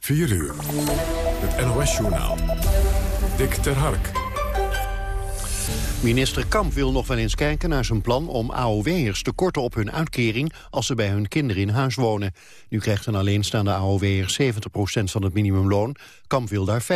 4 uur. Het NOS-journaal. Dick ter Hark. Minister Kamp wil nog wel eens kijken naar zijn plan om AOW'ers te korten op hun uitkering als ze bij hun kinderen in huis wonen. Nu krijgt een alleenstaande AOW'er 70% van het minimumloon. Kamp wil daar 50%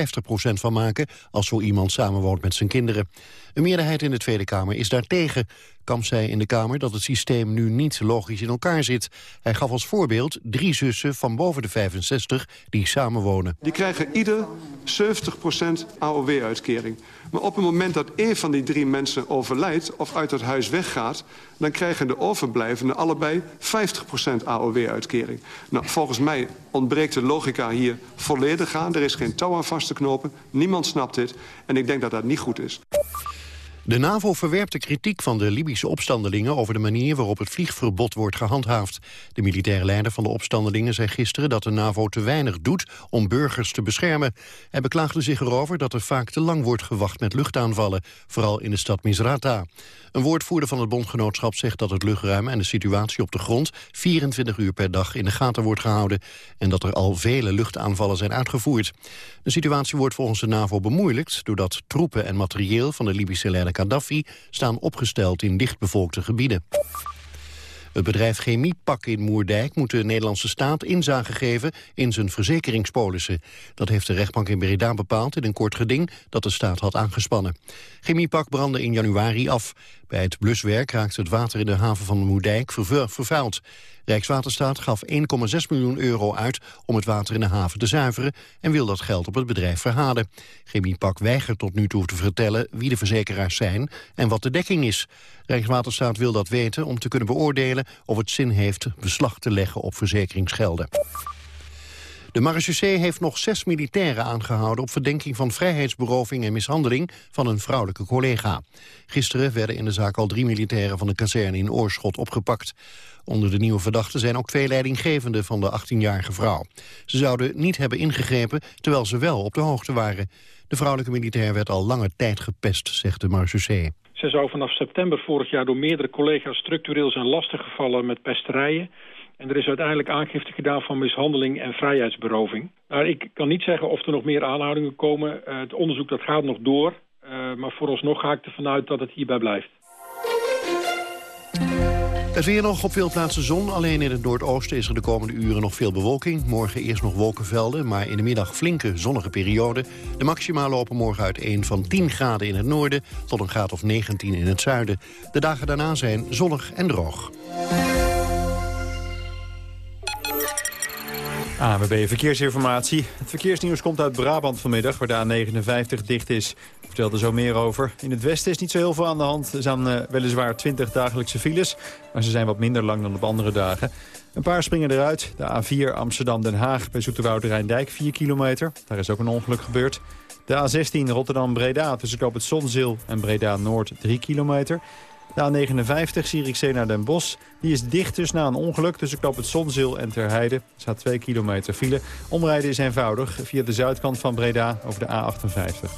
van maken als zo iemand samenwoont met zijn kinderen. Een meerderheid in de Tweede Kamer is daartegen. Kamp zei in de Kamer dat het systeem nu niet logisch in elkaar zit. Hij gaf als voorbeeld drie zussen van boven de 65 die samenwonen. Die krijgen ieder 70% AOW-uitkering. Maar op het moment dat één van die drie mensen overlijdt... of uit het huis weggaat... dan krijgen de overblijvenden allebei 50% AOW-uitkering. Nou, volgens mij ontbreekt de logica hier volledig aan. Er is geen touw aan vast te knopen. Niemand snapt dit. En ik denk dat dat niet goed is. De NAVO verwerpt de kritiek van de Libische opstandelingen over de manier waarop het vliegverbod wordt gehandhaafd. De militaire leider van de opstandelingen zei gisteren dat de NAVO te weinig doet om burgers te beschermen. Hij beklaagde zich erover dat er vaak te lang wordt gewacht met luchtaanvallen, vooral in de stad Misrata. Een woordvoerder van het bondgenootschap zegt dat het luchtruim en de situatie op de grond 24 uur per dag in de gaten wordt gehouden en dat er al vele luchtaanvallen zijn uitgevoerd. De situatie wordt volgens de NAVO bemoeilijkt doordat troepen en materieel van de Libische leider Gaddafi staan opgesteld in dichtbevolkte gebieden. Het bedrijf Chemiepak in Moerdijk moet de Nederlandse staat inzage geven in zijn verzekeringspolissen. Dat heeft de rechtbank in Breda bepaald in een kort geding dat de staat had aangespannen. Chemiepak brandde in januari af. Bij het bluswerk raakte het water in de haven van Moerdijk vervuild. Rijkswaterstaat gaf 1,6 miljoen euro uit om het water in de haven te zuiveren en wil dat geld op het bedrijf verhalen. Chemiepak weigert tot nu toe te vertellen wie de verzekeraars zijn en wat de dekking is. Rijkswaterstaat wil dat weten om te kunnen beoordelen of het zin heeft beslag te leggen op verzekeringsgelden. De marechaussee heeft nog zes militairen aangehouden... op verdenking van vrijheidsberoving en mishandeling van een vrouwelijke collega. Gisteren werden in de zaak al drie militairen van de kazerne in Oorschot opgepakt. Onder de nieuwe verdachten zijn ook twee leidinggevenden van de 18-jarige vrouw. Ze zouden niet hebben ingegrepen, terwijl ze wel op de hoogte waren. De vrouwelijke militair werd al lange tijd gepest, zegt de marechaussee. Ze zou vanaf september vorig jaar door meerdere collega's structureel zijn lastiggevallen met pesterijen. En er is uiteindelijk aangifte gedaan van mishandeling en vrijheidsberoving. Nou, ik kan niet zeggen of er nog meer aanhoudingen komen. Uh, het onderzoek dat gaat nog door. Uh, maar vooralsnog ga ik ervan uit dat het hierbij blijft. Het weer nog op veel plaatsen zon. Alleen in het noordoosten is er de komende uren nog veel bewolking. Morgen eerst nog wolkenvelden, maar in de middag flinke zonnige periode. De maxima lopen morgen uiteen van 10 graden in het noorden... tot een graad of 19 in het zuiden. De dagen daarna zijn zonnig en droog. ANWB Verkeersinformatie. Het verkeersnieuws komt uit Brabant vanmiddag, waar de A59 dicht is. Ik vertel er zo meer over. In het westen is niet zo heel veel aan de hand. Er zijn uh, weliswaar 20 dagelijkse files, maar ze zijn wat minder lang dan op andere dagen. Een paar springen eruit. De A4 Amsterdam-Den Haag bij Zoeterwoude Rijndijk, 4 kilometer. Daar is ook een ongeluk gebeurd. De A16 Rotterdam-Breda tussen Knoop het Zonzeel en Breda-Noord, 3 kilometer. De A59 Zierikzee naar Den Bosch. Die is dicht dus na een ongeluk tussen Knoop het Zonzeel en Terheide. Er staat 2 kilometer file. Omrijden is eenvoudig via de zuidkant van Breda over de A58.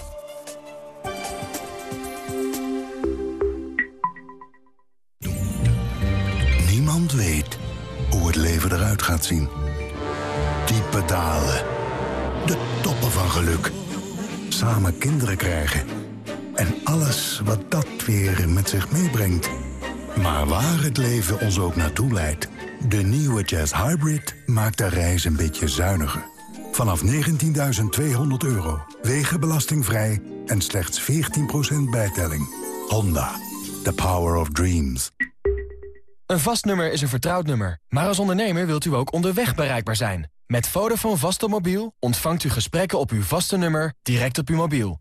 Niemand weet hoe het leven eruit gaat zien. Diepe dalen. De toppen van geluk. Samen kinderen krijgen en alles wat dat weer met zich meebrengt. Maar waar het leven ons ook naartoe leidt... de nieuwe Jazz Hybrid maakt de reis een beetje zuiniger. Vanaf 19.200 euro, wegenbelastingvrij en slechts 14% bijtelling. Honda, the power of dreams. Een vast nummer is een vertrouwd nummer. Maar als ondernemer wilt u ook onderweg bereikbaar zijn. Met Vodafone vaste mobiel ontvangt u gesprekken op uw vaste nummer direct op uw mobiel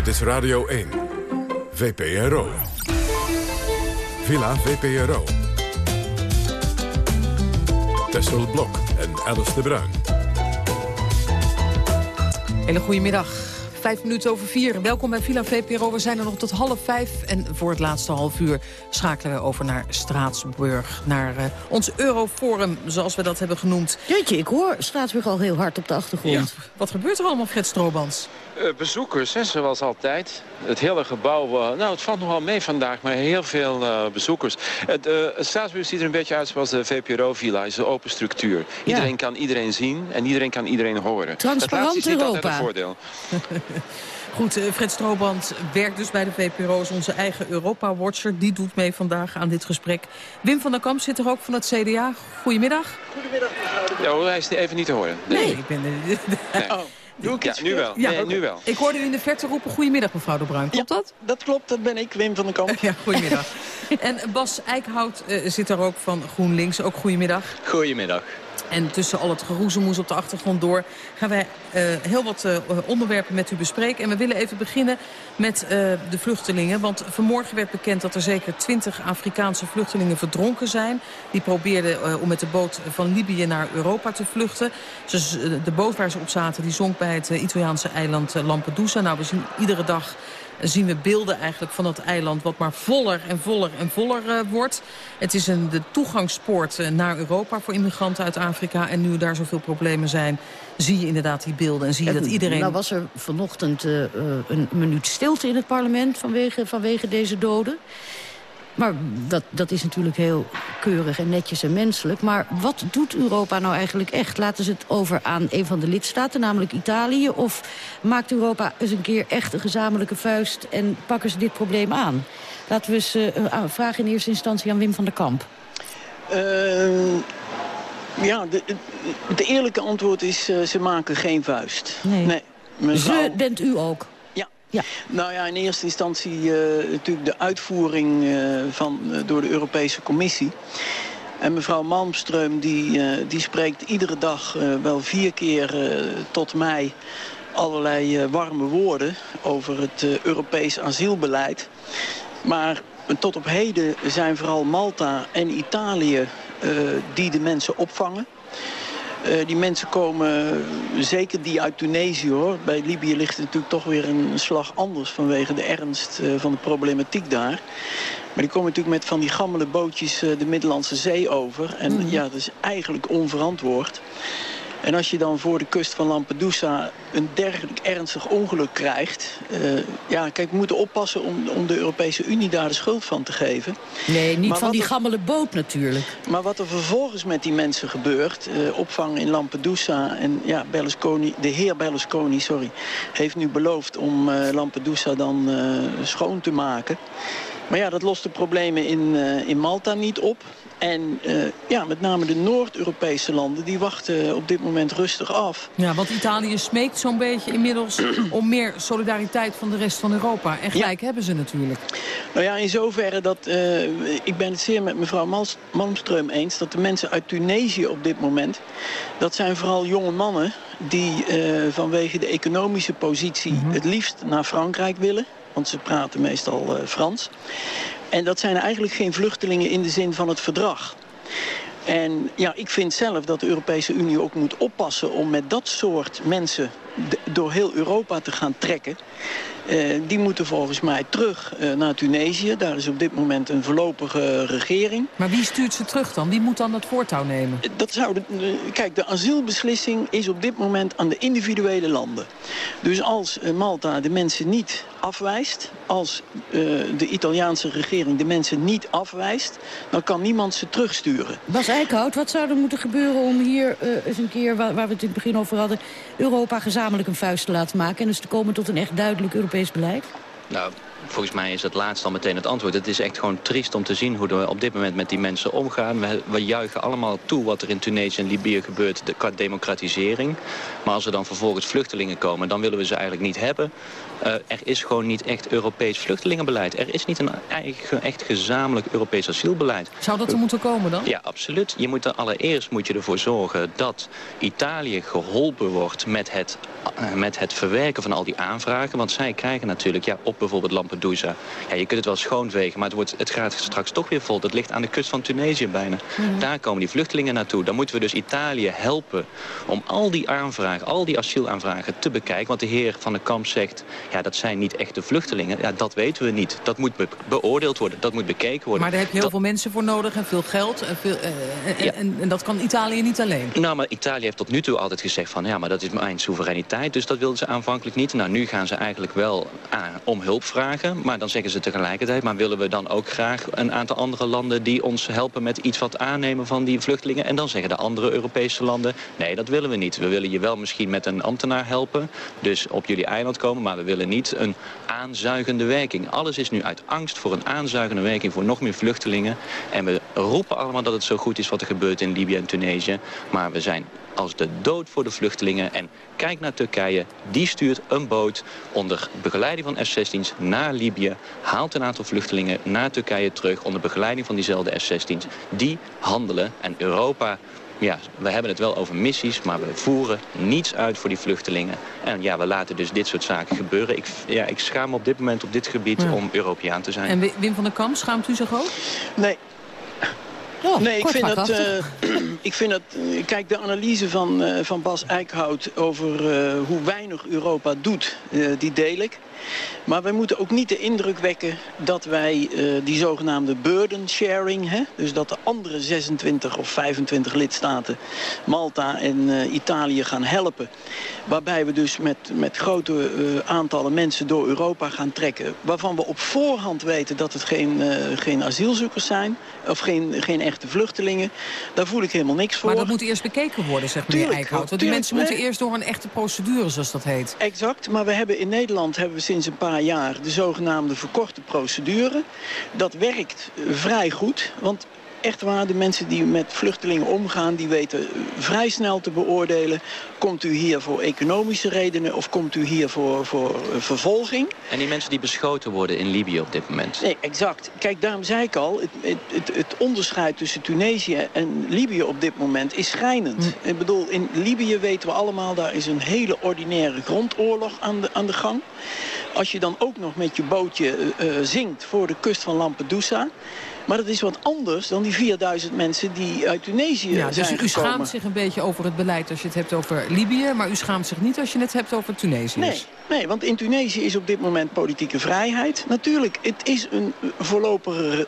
Dit is Radio 1. VPRO. Villa VPRO. Tessel Blok en Alice de Bruin. Hele goede middag. Vijf minuten over vier. Welkom bij Villa VPRO. We zijn er nog tot half vijf. En voor het laatste half uur schakelen we over naar Straatsburg. Naar uh, ons Euroforum, zoals we dat hebben genoemd. Jeetje, ik hoor Straatsburg al heel hard op de achtergrond. Ja. Wat gebeurt er allemaal, Fred Stroobans? Uh, bezoekers, hè, zoals altijd. Het hele gebouw, uh, nou het valt nogal mee vandaag, maar heel veel uh, bezoekers. Het, het Straatsburg ziet er een beetje uit zoals de VPRO-villa. Het is een open structuur. Ja. Iedereen kan iedereen zien en iedereen kan iedereen horen. Transparant dat is niet Europa. altijd een voordeel. Goed, Fred Strooband werkt dus bij de VPRO, is onze eigen Europa-watcher. Die doet mee vandaag aan dit gesprek. Wim van der Kamp zit er ook van het CDA. Goedemiddag. Goedemiddag, mevrouw. Ja, hij is even niet te horen. Nee, nee ik ben... De... nee. Oh. Doe ik ja, nu wel. Ja, nee, nu wel. Ik hoorde u in de verte roepen, goedemiddag mevrouw de Bruin. Klopt ja, dat? Dat klopt, dat ben ik, Wim van den Kamp. ja, goedemiddag. en Bas Eickhout uh, zit er ook van GroenLinks. Ook goedemiddag. Goedemiddag. En tussen al het geroezemoes op de achtergrond door... gaan wij uh, heel wat uh, onderwerpen met u bespreken. En we willen even beginnen met uh, de vluchtelingen. Want vanmorgen werd bekend dat er zeker 20 Afrikaanse vluchtelingen verdronken zijn. Die probeerden om met de boot van Libië naar Europa te vluchten. De boot waar ze op zaten die zonk bij het Italiaanse eiland Lampedusa. Nou, we zien iedere dag zien we beelden eigenlijk van dat eiland... wat maar voller en voller en voller uh, wordt. Het is een, de toegangspoort uh, naar Europa voor immigranten uit Afrika. En nu daar zoveel problemen zijn, zie je inderdaad die beelden. En zie je dat iedereen... Nou was er vanochtend uh, een minuut stilte in het parlement vanwege, vanwege deze doden. Maar dat, dat is natuurlijk heel keurig en netjes en menselijk. Maar wat doet Europa nou eigenlijk echt? Laten ze het over aan een van de lidstaten, namelijk Italië? Of maakt Europa eens een keer echt een gezamenlijke vuist... en pakken ze dit probleem aan? Laten we eens uh, vragen in eerste instantie aan Wim van der Kamp. Uh, ja, het eerlijke antwoord is, uh, ze maken geen vuist. Nee. nee mevrouw... Ze bent u ook. Ja. Nou ja, in eerste instantie uh, natuurlijk de uitvoering uh, van, uh, door de Europese Commissie. En mevrouw Malmström die, die spreekt iedere dag wel vier keer tot mij allerlei warme woorden over het Europees asielbeleid. Maar tot op heden zijn vooral Malta en Italië die de mensen opvangen. Uh, die mensen komen, zeker die uit Tunesië hoor. Bij Libië ligt het natuurlijk toch weer een slag anders vanwege de ernst uh, van de problematiek daar. Maar die komen natuurlijk met van die gammele bootjes uh, de Middellandse Zee over. En mm. ja, dat is eigenlijk onverantwoord. En als je dan voor de kust van Lampedusa een dergelijk ernstig ongeluk krijgt... Uh, ja, kijk, we moeten oppassen om, om de Europese Unie daar de schuld van te geven. Nee, niet maar van die er, gammele boot natuurlijk. Maar wat er vervolgens met die mensen gebeurt... Uh, opvang in Lampedusa en ja, Berlusconi, de heer Berlusconi sorry, heeft nu beloofd om uh, Lampedusa dan schoon te maken... Maar ja, dat lost de problemen in, in Malta niet op. En uh, ja, met name de Noord-Europese landen, die wachten op dit moment rustig af. Ja, want Italië smeekt zo'n beetje inmiddels om meer solidariteit van de rest van Europa. En gelijk ja. hebben ze natuurlijk. Nou ja, in zoverre dat, uh, ik ben het zeer met mevrouw Malmström eens... dat de mensen uit Tunesië op dit moment, dat zijn vooral jonge mannen... die uh, vanwege de economische positie mm -hmm. het liefst naar Frankrijk willen want ze praten meestal Frans. En dat zijn eigenlijk geen vluchtelingen in de zin van het verdrag. En ja, ik vind zelf dat de Europese Unie ook moet oppassen om met dat soort mensen door heel Europa te gaan trekken. Uh, die moeten volgens mij terug uh, naar Tunesië. Daar is op dit moment een voorlopige regering. Maar wie stuurt ze terug dan? Wie moet dan dat voortouw nemen? Dat zou de, uh, kijk, de asielbeslissing is op dit moment aan de individuele landen. Dus als Malta de mensen niet afwijst... als de Italiaanse regering de mensen niet afwijst... dan kan niemand ze terugsturen. Bas Eickhout, wat zou er moeten gebeuren om hier eens een keer... Waar, waar we het in het begin over hadden... Europa gezamenlijk een vuist te laten maken... en dus te komen tot een echt duidelijk Europees beleid? Nou, volgens mij is dat laatst al meteen het antwoord. Het is echt gewoon triest om te zien hoe we op dit moment met die mensen omgaan. We, we juichen allemaal toe wat er in Tunesië en Libië gebeurt de, qua democratisering. Maar als er dan vervolgens vluchtelingen komen, dan willen we ze eigenlijk niet hebben. Uh, er is gewoon niet echt Europees vluchtelingenbeleid. Er is niet een eigen, echt gezamenlijk Europees asielbeleid. Zou dat er moeten komen dan? Ja, absoluut. Je moet er allereerst moet je ervoor zorgen dat Italië geholpen wordt met het, uh, met het verwerken van al die aanvragen. Want zij krijgen natuurlijk ja, op bijvoorbeeld Lampedusa Lampedusa. Ja, je kunt het wel schoonvegen, maar het, wordt, het gaat straks toch weer vol. Dat ligt aan de kust van Tunesië bijna. Mhm. Daar komen die vluchtelingen naartoe. Dan moeten we dus Italië helpen om al die aanvragen, al die asielaanvragen te bekijken. Want de heer van de kamp zegt, ja, dat zijn niet echte vluchtelingen. Ja, dat weten we niet. Dat moet beoordeeld worden, dat moet bekeken worden. Maar daar heb je heel veel mensen voor nodig en veel geld. En, veel, uh, en, en, dat kan Italië niet alleen. Nou, maar Italië heeft tot nu toe altijd gezegd van... ja, maar dat is mijn soevereiniteit, dus dat wilden ze aanvankelijk niet. Nou, nu gaan ze eigenlijk wel om hulp vragen. Maar dan zeggen ze tegelijkertijd... maar willen we dan ook graag een aantal andere landen... die ons helpen met iets wat aannemen van die vluchtelingen? En dan zeggen de andere Europese landen... nee, dat willen we niet. We willen je wel misschien met een ambtenaar helpen. Dus op jullie eiland komen, maar we willen niet een aanzuigende werking. Alles is nu uit angst voor een aanzuigende werking... voor nog meer vluchtelingen. En we roepen allemaal dat het zo goed is wat er gebeurt in Libië en Tunesië. Maar we zijn als de dood voor de vluchtelingen. En kijk naar Turkije, die stuurt een boot onder begeleiding van F-16's naar Libië. Haalt een aantal vluchtelingen naar Turkije terug onder begeleiding van diezelfde F-16's. Die handelen en Europa ja, we hebben het wel over missies, maar we voeren niets uit voor die vluchtelingen. En ja, we laten dus dit soort zaken gebeuren. Ik, ja, ik schaam me op dit moment op dit gebied om Europeaan te zijn. En Wim van der Kamp, schaamt u zich ook? Nee, nee, ik vind, dat, uh, ik vind dat... Kijk, de analyse van, uh, van Bas Eickhout over uh, hoe weinig Europa doet, die deel ik. Maar wij moeten ook niet de indruk wekken dat wij die zogenaamde burden sharing... Hè, dus dat de andere 26 of 25 lidstaten, Malta en Italië gaan helpen. Waarbij we dus met, met grote aantallen mensen door Europa gaan trekken. Waarvan we op voorhand weten dat het geen, geen asielzoekers zijn. Of geen, geen echte vluchtelingen. Daar voel ik helemaal niks voor. Maar dat moet eerst bekeken worden, zegt meneer Eickhout. Want die mensen moeten eerst door een echte procedure, zoals dat heet. Exact, maar we hebben in Nederland hebben we sinds een paar jaar de zogenaamde verkorte procedure. Dat werkt vrij goed, want echt waar, de mensen die met vluchtelingen omgaan... die weten vrij snel te beoordelen... komt u hier voor economische redenen of komt u hier voor, voor vervolging? En die mensen die beschoten worden in Libië op dit moment? Nee, exact. Kijk, daarom zei ik al... het, het, het onderscheid tussen Tunesië en Libië op dit moment is schrijnend. Hm. Ik bedoel, in Libië weten we allemaal... daar is een hele ordinaire grondoorlog aan de, aan de gang. Als je dan ook nog met je bootje uh, zinkt voor de kust van Lampedusa... Maar dat is wat anders dan die 4000 mensen die uit Tunesië ja, dus zijn u schaamt zich een beetje over het beleid als je het hebt over Libië... maar u schaamt zich niet als je het hebt over Tunesië. Nee, nee want in Tunesië is op dit moment politieke vrijheid. Natuurlijk, het is een voorlopige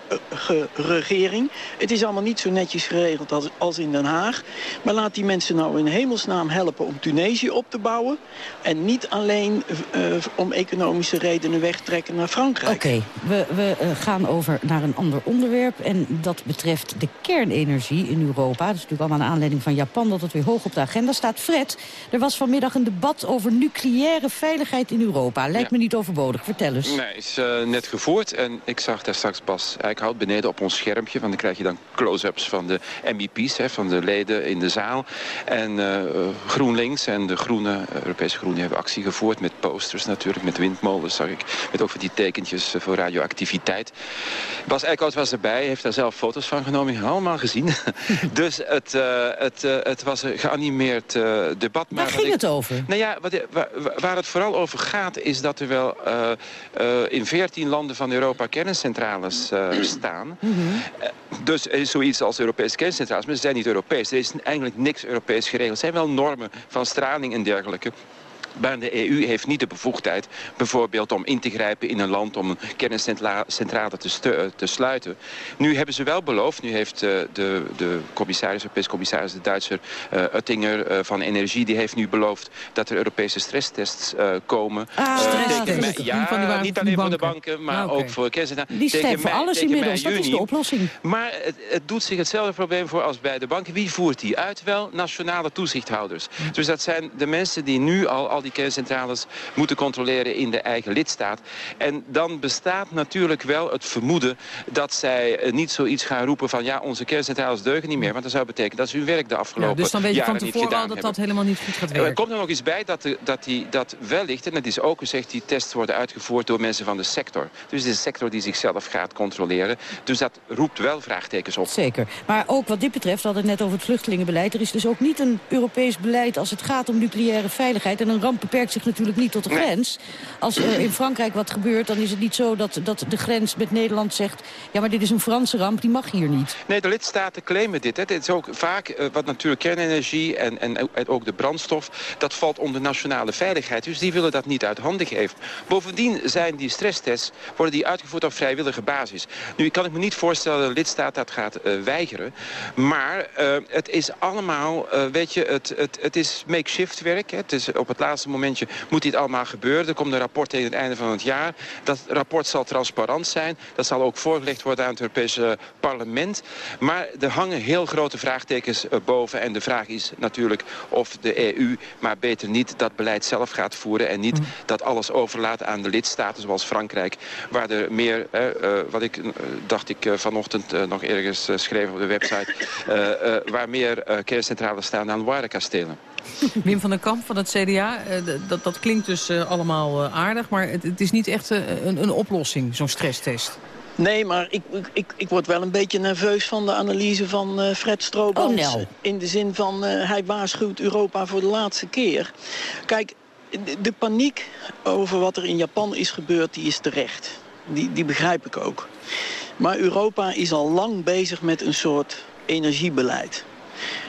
regering. Het is allemaal niet zo netjes geregeld als, als in Den Haag. Maar laat die mensen nou in hemelsnaam helpen om Tunesië op te bouwen... en niet alleen uh, om economische redenen wegtrekken naar Frankrijk. Oké, we, we uh, gaan over naar een ander onderwerp onderwerp. En dat betreft de kernenergie in Europa. Dat is natuurlijk allemaal een aanleiding van Japan dat het weer hoog op de agenda staat. Fred, er was vanmiddag een debat over nucleaire veiligheid in Europa. Lijkt me niet overbodig. Vertel eens. Nee, is uh, net gevoerd. En ik zag daar straks Bas Eickhout beneden op ons schermpje. Want dan krijg je dan close-ups van de MEP's, hè, van de leden in de zaal. En uh, GroenLinks en de Groene, Europese Groenen hebben actie gevoerd. Met posters natuurlijk, met windmolens zag ik. Met ook van die tekentjes voor radioactiviteit. Bas Eickhout was erbij, heeft daar zelf foto's van genomen. Ik allemaal gezien. dus het, uh, het, uh, het was een geanimeerd uh, debat. Waar ging het over? Nou ja, wat, waar, waar, het vooral over gaat is dat er wel in veertien landen van Europa kerncentrales staan. Mm -hmm. dus er is zoiets als Europese kerncentrales, maar ze zijn niet Europees. Er is eigenlijk niks Europees geregeld. Er zijn wel normen van straling en dergelijke. Maar de EU heeft niet de bevoegdheid bijvoorbeeld om in te grijpen in een land om een kerncentrale te, eh, te sluiten. Nu hebben ze wel beloofd, nu heeft uh, de, de commissaris, Europese commissaris, de Duitser uh, Oettinger van Energie, die heeft nu beloofd dat er Europese stresstests komen. Ah, stresstests. Ja, niet alleen voor de banken, maar ah, ook voor kerncentrales. Die tegen voor alles inmiddels, dat is de oplossing. Maar het, het, doet zich hetzelfde probleem voor als bij de banken. Wie voert die uit? Wel nationale toezichthouders. Dus dat zijn de mensen die nu al, al die kerncentrales moeten controleren in de eigen lidstaat. En dan bestaat natuurlijk wel het vermoeden dat zij eh, niet zoiets gaan roepen van ja, onze kerncentrales deugen niet meer. Want dat zou betekenen dat ze hun werk de afgelopen ja, Dus dan weet je van tevoren al dat dat helemaal niet goed gaat werken. Er komt er nog iets bij dat, dat, die, dat wellicht, en dat is ook gezegd, die tests worden uitgevoerd door mensen van de sector. Dus het is een sector die zichzelf gaat controleren. Dus dat roept wel vraagtekens op. Zeker. Maar ook wat dit betreft, we hadden het net over het vluchtelingenbeleid. Er is dus ook niet een Europees beleid als het gaat om nucleaire veiligheid en een ramp beperkt zich natuurlijk niet tot de grens. Als er in Frankrijk wat gebeurt, dan is het niet zo dat, dat de grens met Nederland zegt... ja, maar dit is een Franse ramp, die mag hier niet. Nee, de lidstaten claimen dit. Hè. Dit is ook vaak uh, wat natuurlijk kernenergie en, en, ook de brandstof... dat valt onder nationale veiligheid. Dus die willen dat niet uit handen geven. Bovendien zijn die stresstests worden die uitgevoerd op vrijwillige basis. Nu kan ik me niet voorstellen dat de lidstaat dat gaat uh, weigeren. Maar uh, het is allemaal, weet je, het, het, het is makeshift werk. Hè. Het is op het laatste momentje moet dit allemaal gebeuren. Er komt een rapport tegen het einde van het jaar. Dat rapport zal transparant zijn. Dat zal ook voorgelegd worden aan het Europese parlement. Maar er hangen heel grote vraagtekens boven. En de vraag is natuurlijk of de EU maar beter niet dat beleid zelf gaat voeren... en niet mm. dat alles overlaat aan de lidstaten zoals Frankrijk... waar er meer, uh, wat ik dacht ik vanochtend nog ergens schreef op de website... waar meer kerncentrales staan dan waardekastelen. Wim van den Kamp van het CDA, dat, dat klinkt dus allemaal aardig... maar het, het is niet echt een, een oplossing, zo'n stresstest. Nee, maar ik, ik, ik word wel een beetje nerveus van de analyse van uh, Fred Stroobans. Oh, In de zin van, uh, hij waarschuwt Europa voor de laatste keer. Kijk, de, de, paniek over wat er in Japan is gebeurd, die is terecht. Die, die begrijp ik ook. Maar Europa is al lang bezig met een soort energiebeleid.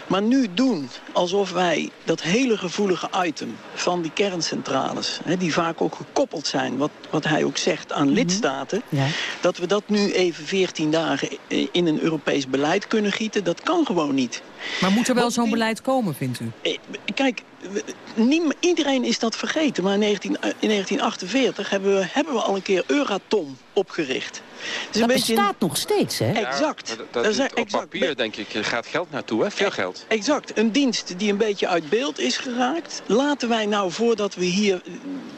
Maar nu doen alsof wij dat hele gevoelige item van die kerncentrales... Hè, die vaak ook gekoppeld zijn, wat, wat hij ook zegt, aan mhm. lidstaten... Ja. dat we dat nu even 14 dagen in een Europees beleid kunnen gieten, dat kan gewoon niet. Maar moet er wel zo'n beleid komen, vindt u? Eh, kijk, iedereen is dat vergeten. Maar in, 19, in 1948 hebben we, hebben we al een keer Euratom opgericht. Dus dat bestaat nog steeds, hè? Exact. dat, op papier, denk ik, gaat geld naartoe, hè? Veel geld. Exact. Een dienst die een beetje uit beeld is geraakt. Laten wij nou, voordat we hier...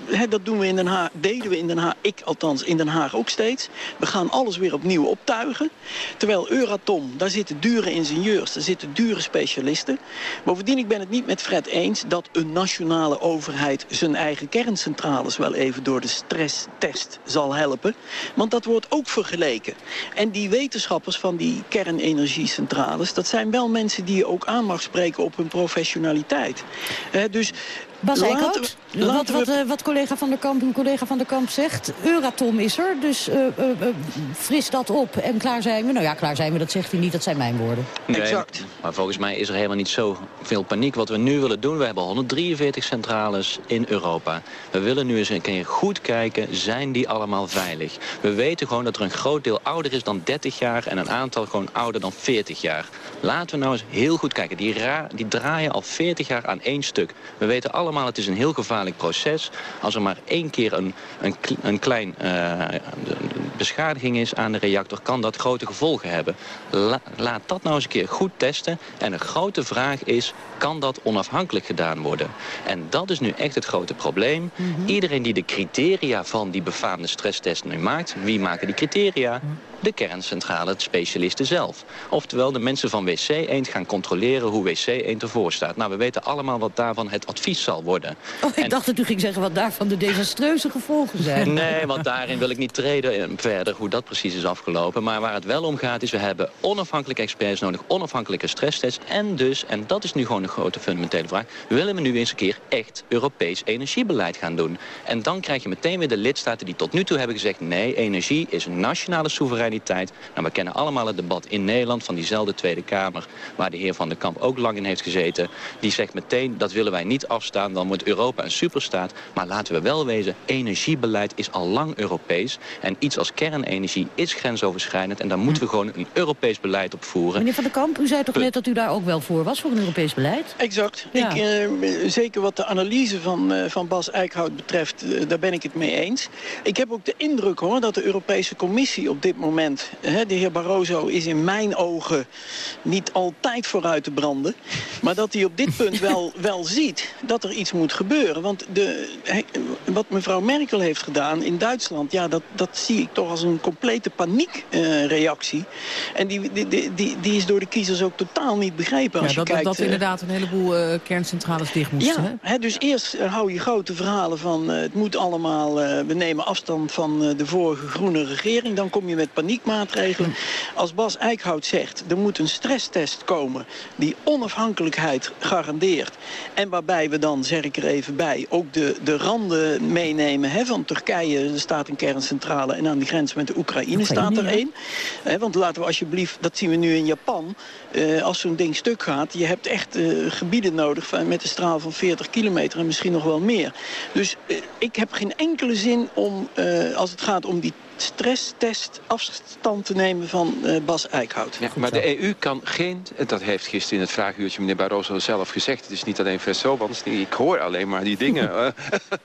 Hè, dat doen we in Den Haag, deden we in Den Haag, ik althans in Den Haag ook steeds. We gaan alles weer opnieuw optuigen. Terwijl Euratom, daar zitten dure ingenieurs, daar zitten dure specialisten. Bovendien, ik ben het niet met Fred eens... dat een nationale overheid zijn eigen kerncentrales wel even door de stresstest zal helpen. Want dat wordt ook vergeleken. En die wetenschappers van die kernenergiecentrales... dat zijn wel mensen die je ook aan mag spreken op hun professionaliteit. dus Bas Eickhout, wat, wat, uh, wat, collega van der Kamp, een collega van der Kamp zegt... Euratom is er, dus uh, uh, fris dat op en klaar zijn we. Nou ja, klaar zijn we, dat zegt hij niet, dat zijn mijn woorden. Nee, exact. Maar volgens mij is er helemaal niet zo veel paniek. Wat we nu willen doen, we hebben 143 centrales in Europa. We willen nu eens een keer goed kijken, zijn die allemaal veilig? We weten gewoon dat er een groot deel ouder is dan 30 jaar... en een aantal gewoon ouder dan 40 jaar. Laten we nou eens heel goed kijken. Die, die draaien al 40 jaar aan één stuk. We weten allemaal het is een heel gevaarlijk proces. Als er maar één keer een, een, een klein uh, beschadiging is aan de reactor... kan dat grote gevolgen hebben. laat dat nou eens een keer goed testen. En de grote vraag is, kan dat onafhankelijk gedaan worden? En dat is nu echt het grote probleem. Mhm. Iedereen die de criteria van die befaamde stresstest nu maakt... wie maken die criteria? De kerncentrale, het specialisten zelf. Oftewel de mensen van WC Eend gaan controleren hoe WC Eend ervoor staat. Nou, we weten allemaal wat daarvan het advies zal worden. Oh, ik dacht dat u ging zeggen wat daarvan de desastreuze gevolgen zijn. Nee, want daarin wil ik niet treden verder hoe dat precies is afgelopen. Maar waar het wel om gaat is, we hebben onafhankelijke experts nodig, onafhankelijke stresstests. En dus, en dat is nu gewoon een grote fundamentele vraag, willen we nu eens een keer echt Europees energiebeleid gaan doen. En dan krijg je meteen weer de lidstaten die tot nu toe hebben gezegd, nee, energie is nationale soevereiniteit nou, we kennen allemaal het debat in Nederland van diezelfde Tweede Kamer... waar de heer Van der Kamp ook lang in heeft gezeten. Die zegt meteen, dat willen wij niet afstaan, dan wordt Europa een superstaat. Maar laten we wel wezen, energiebeleid is al lang Europees. En iets als kernenergie is grensoverschrijdend... en daar moeten we gewoon een Europees beleid op voeren. Meneer Van der Kamp, u zei toch net dat u daar ook wel voor was, voor een Europees beleid? Exact. Ik, uh, zeker wat de analyse van, uh, van Bas Eickhout betreft, uh, daar ben ik het mee eens. Ik heb ook de indruk hoor, dat de Europese Commissie op dit moment de heer Barroso is in mijn ogen niet altijd vooruit te branden. Maar dat hij op dit punt wel, wel ziet dat er iets moet gebeuren. Want de, wat mevrouw Merkel heeft gedaan in Duitsland... ja, dat, dat zie ik toch als een complete paniekreactie. en die, die, die, die is door de kiezers ook totaal niet begrepen. Als ja, dat, je kijkt, dat inderdaad een heleboel uh, kerncentrales dicht moesten. Ja, hè? dus eerst hou je grote verhalen van... Het moet allemaal, we nemen afstand van de vorige groene regering. Dan kom je met paniekmaatregelen. Als Bas Eickhout zegt, er moet een stresstest komen... die onafhankelijkheid garandeert. En waarbij we dan, zeg ik er even bij... ook de, de randen meenemen hè, van Turkije. Er staat een kerncentrale en aan die grens met de Oekraïne, Oekraïne staat er één. Want laten we alsjeblieft, dat zien we nu in Japan... Uh, als zo'n ding stuk gaat, je hebt echt uh, gebieden nodig van, met een straal van 40 kilometer en misschien nog wel meer. Dus uh, ik heb geen enkele zin om, als het gaat om die stresstest afstand te nemen van uh, Bas Eickhout. Ja, maar de EU kan geen, dat heeft gisteren in het vraaguurtje meneer Barroso zelf gezegd. Het is niet alleen want ik hoor alleen maar die dingen uh,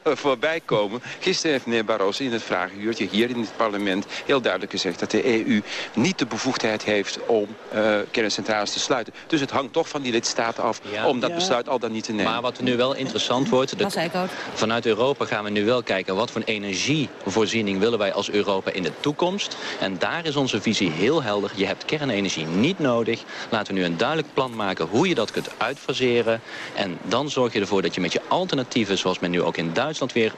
voorbij komen. Gisteren heeft meneer Barroso in het vraaguurtje hier in het parlement heel duidelijk gezegd dat de EU niet de bevoegdheid heeft om uh, kerncentrales te sluiten. Dus het hangt toch van die lidstaten af ja. om dat ja. besluit al dan niet te nemen. Maar wat nu wel interessant wordt, de, vanuit Europa gaan we nu wel kijken wat voor energievoorziening willen wij als Europa in de toekomst. En daar is onze visie heel helder. Je hebt kernenergie niet nodig. Laten we nu een duidelijk plan maken hoe je dat kunt uitfaseren. En dan zorg je ervoor dat je met je alternatieven, zoals men nu ook in Duitsland weer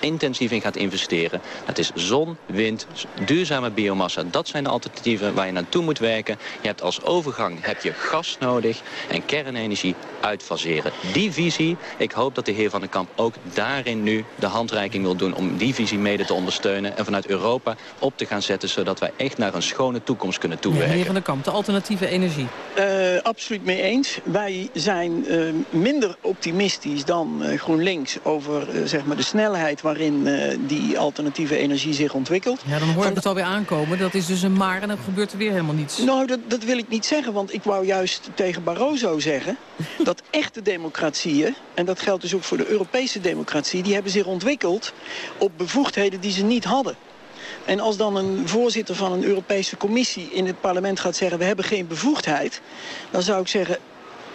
intensief in gaat investeren. Dat is zon, wind, duurzame biomassa. Dat zijn de alternatieven waar je naartoe moet werken. Je hebt als overgang heb je gas nodig en kernenergie uitfaseren. Die visie, ik hoop dat de heer Van den Kamp ook daarin nu de handreiking wil doen om die visie mede te ondersteunen en vanuit Europa op te gaan zetten... zodat wij echt naar een schone toekomst kunnen toewerken. meneer Van der Kamp, de alternatieve energie. Uh, absoluut mee eens. Wij zijn uh, minder optimistisch dan uh, GroenLinks... over zeg maar de snelheid waarin die alternatieve energie zich ontwikkelt. Ja, dan hoor ik het alweer aankomen. Dat is dus een maar en dan gebeurt er weer helemaal niets. Nou, dat, dat wil ik niet zeggen, want ik wou juist tegen Barroso zeggen... dat echte democratieën, en dat geldt dus ook voor de Europese democratie... die hebben zich ontwikkeld op bevoegdheden die ze niet hadden. En als dan een voorzitter van een Europese commissie in het parlement gaat zeggen... we hebben geen bevoegdheid, dan zou ik zeggen...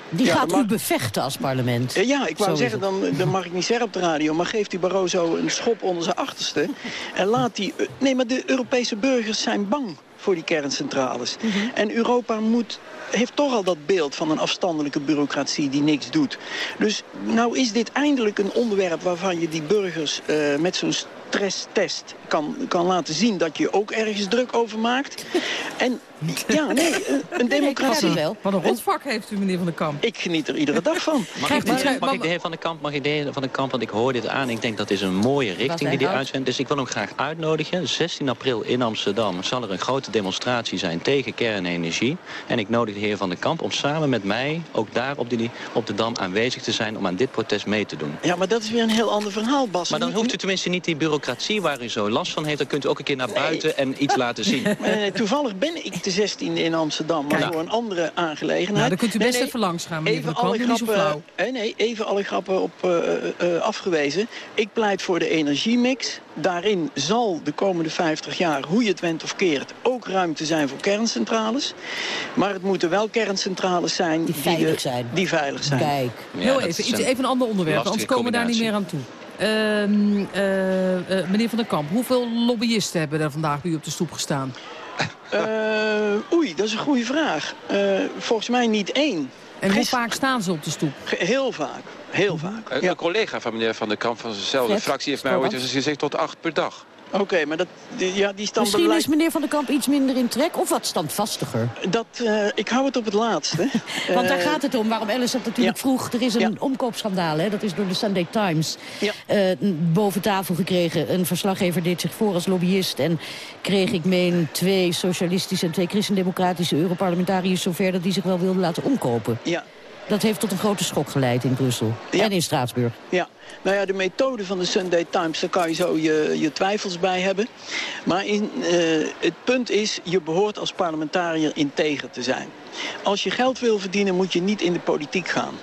Die ja, gaat mag... u bevechten als parlement. Ja, ik wou zeggen, dan, dan mag ik niet zeggen op de radio... maar geeft die Barroso een schop onder zijn achterste... en laat die... Nee, maar de Europese burgers zijn bang voor die kerncentrales. Mm -hmm. En Europa moet, heeft toch al dat beeld van een afstandelijke bureaucratie die niks doet. Dus nou is dit eindelijk een onderwerp waarvan je die burgers uh, met zo'n stresstest kan, kan laten zien dat je ook ergens druk over maakt. En ja, nee, een democratie. Nee, wel. Wat een rotvak heeft u, meneer Van der Kamp. Ik geniet er iedere dag van. Mag, ik, mag, mag ik de heer Van der Kamp, mag ik de heer Van der Kamp, want ik hoor dit aan. Ik denk dat is een mooie richting die hij uitzendt. Dus ik wil hem graag uitnodigen. 16 april in Amsterdam zal er een grote demonstratie zijn tegen kernenergie. En ik nodig de heer Van der Kamp om samen met mij ook daar op, die, op de Dam aanwezig te zijn... om aan dit protest mee te doen. Ja, maar dat is weer een heel ander verhaal, Bas. Maar dan hoeft u tenminste niet die bureaucratie waar u zo last van heeft. Dan kunt u ook een keer naar buiten nee. en iets laten zien. Nee, toevallig ben ik de 16e in Amsterdam, maar Kijk. voor een andere aangelegenheid. Nou, dan kunt u best nee, nee, even langs gaan, meneer even alle grappen, nee, nee, even alle grappen op uh, uh, afgewezen. Ik pleit voor de energiemix. Daarin zal de komende 50 jaar, hoe je het went of keert... ook ruimte zijn voor kerncentrales. Maar het moeten wel kerncentrales zijn... Die veilig die, zijn. Die veilig zijn. Kijk. Ja, Heel even, iets, even een ander onderwerp, anders komen we daar niet meer aan toe. Uh, uh, meneer Van der Kamp, hoeveel lobbyisten hebben er vandaag bij u op de stoep gestaan? Uh, oei, dat is een goede vraag. volgens mij niet één. En hoe vaak staan ze op de stoep? Heel vaak. Heel vaak. Een, ja. collega van meneer Van der Kamp van zijnzelfde fractie heeft mij ooit gezegd tot acht per dag. Oké, okay, maar dat, ja, die stand Misschien is meneer Van der Kamp iets minder in trek of wat standvastiger? Dat, uh, ik hou het op het laatste. Want daar gaat het om, waarom Alice dat natuurlijk ja. vroeg. Er is een ja. omkoopschandaal, hè? dat is door de Sunday Times ja. uh, boven tafel gekregen. Een verslaggever deed zich voor als lobbyist. En kreeg, ik meen, twee socialistische en twee christendemocratische Europarlementariërs zover... dat die zich wel wilden laten omkopen. Ja. Dat heeft tot een grote schok geleid in Brussel en in Straatsburg. Ja, nou ja, de methode van de Sunday Times, daar kan je zo je, je twijfels bij hebben. Maar in, uh, het punt is, je behoort als parlementariër integer te zijn. Als je geld wil verdienen, moet je niet in de politiek gaan.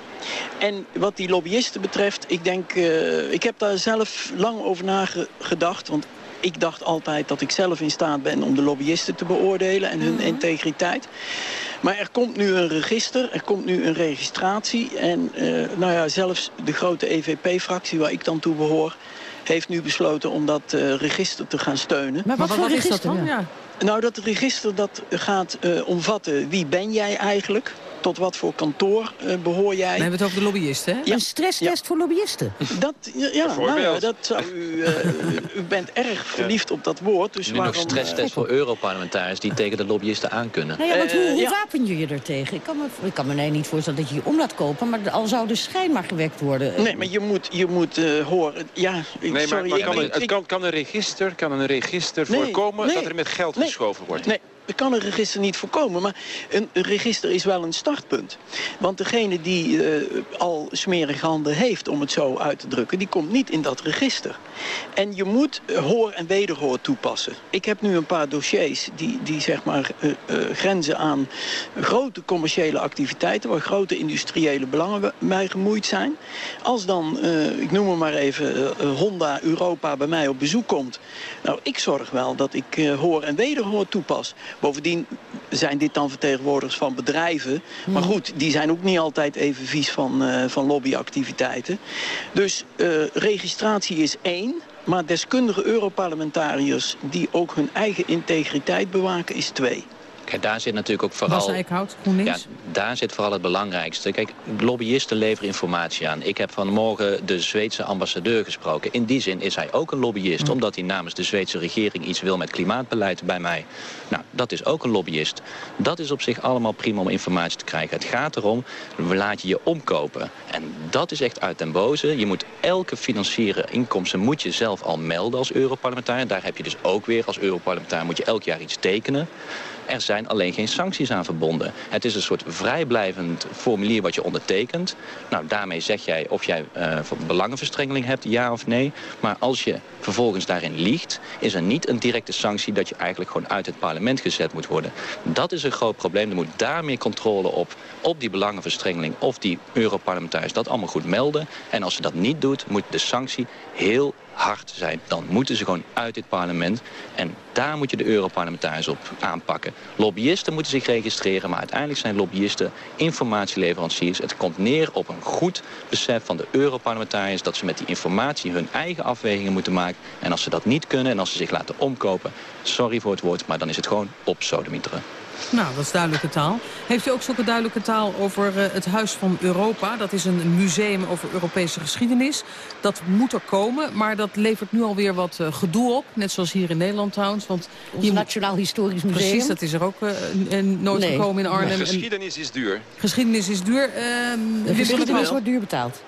En wat die lobbyisten betreft, ik denk, uh, ik heb daar zelf lang over nagedacht. Want ik dacht altijd dat ik zelf in staat ben om de lobbyisten te beoordelen en hun mm -hmm. integriteit. Maar er komt nu een register, er komt nu een registratie. En uh, nou ja, zelfs de grote EVP-fractie waar ik dan toe behoor... heeft nu besloten om dat register te gaan steunen. Maar wat, voor register is dat dan? Ja. Nou, dat register dat gaat omvatten wie ben jij eigenlijk tot wat voor kantoor uh, behoor jij? We hebben het over de lobbyisten, hè? Ja. Een stresstest voor lobbyisten? Dat, ja, nou, dat zou u, uh, u bent erg verliefd op dat woord. Dus nu waarom, nog stresstest voor Europarlementariërs die tegen de lobbyisten aankunnen. Nou ja, want hoe, hoe wapen je je er tegen? Ik kan me, ik kan me nee, niet voorstellen dat je je om laat kopen, maar al zou de schijn maar gewekt worden. Nee, maar je moet, je moet uh, horen... Ja, nee, sorry, maar, kan, een, het kan, kan, een register, kan een register nee, voorkomen nee, dat er met geld geschoven wordt? Nee, ik kan een register niet voorkomen, maar een, register is wel een startpunt. Want degene die uh, al smerige handen heeft, om het zo uit te drukken... die komt niet in dat register. En je moet hoor en wederhoor toepassen. Ik heb nu een paar dossiers die, die zeg maar uh, grenzen aan grote commerciële activiteiten... waar grote industriële belangen bij gemoeid zijn. Als dan, ik noem het maar even, Honda Europa bij mij op bezoek komt... nou, ik zorg wel dat ik hoor en wederhoor toepas. Bovendien zijn dit dan vertegenwoordigers van bedrijven. Maar hmm. goed, die zijn ook niet altijd even vies van, uh, van lobbyactiviteiten. Dus uh, registratie is één. Maar deskundige Europarlementariërs die ook hun eigen integriteit bewaken is twee. Kijk, daar zit natuurlijk ook vooral... Bas Eickhout? Ja, daar zit vooral het belangrijkste. Kijk, lobbyisten leveren informatie aan. Ik heb vanmorgen de Zweedse ambassadeur gesproken. In die zin is hij ook een lobbyist, mm. omdat hij namens de Zweedse regering iets wil met klimaatbeleid bij mij. Nou, dat is ook een lobbyist. Dat is op zich allemaal prima om informatie te krijgen. Het gaat erom, we laten je omkopen. En dat is echt uit den boze. Je moet elke financiële inkomsten moet je zelf al melden als Europarlementariër. Daar heb je dus ook weer als Europarlementariër moet je elk jaar iets tekenen. Er zijn alleen geen sancties aan verbonden. Het is een soort vrijblijvend formulier wat je ondertekent. Nou, daarmee zeg jij of jij uh, belangenverstrengeling hebt, ja of nee. Maar als je vervolgens daarin liegt, is er niet een directe sanctie dat je eigenlijk gewoon uit het parlement gezet moet worden. Dat is een groot probleem. Er moet daar meer controle op, op die belangenverstrengeling of die Europarlementariërs dat allemaal goed melden. En als ze dat niet doet, moet de sanctie heel hard zijn. Dan moeten ze gewoon uit dit parlement. En daar moet je de Europarlementariërs op aanpakken. Lobbyisten moeten zich registreren, maar uiteindelijk zijn lobbyisten informatieleveranciers. Het komt neer op een goed besef van de Europarlementariërs... dat ze met die informatie hun eigen afwegingen moeten maken. En als ze dat niet kunnen en als ze zich laten omkopen... sorry voor het woord, maar dan is het gewoon op sodemieteren. Nou, dat is duidelijke taal. Heeft u ook zulke duidelijke taal over uh, het Huis van Europa? Dat is een museum over Europese geschiedenis. Dat moet er komen, maar dat levert nu alweer wat uh, gedoe op. Net zoals hier in Nederland trouwens. Want Ons hier Nationaal Historisch Museum. Precies, dat is er ook uh, nooit nee. gekomen in Arnhem. geschiedenis is duur. Geschiedenis is duur. Ehm, de geschiedenis wordt duur betaald.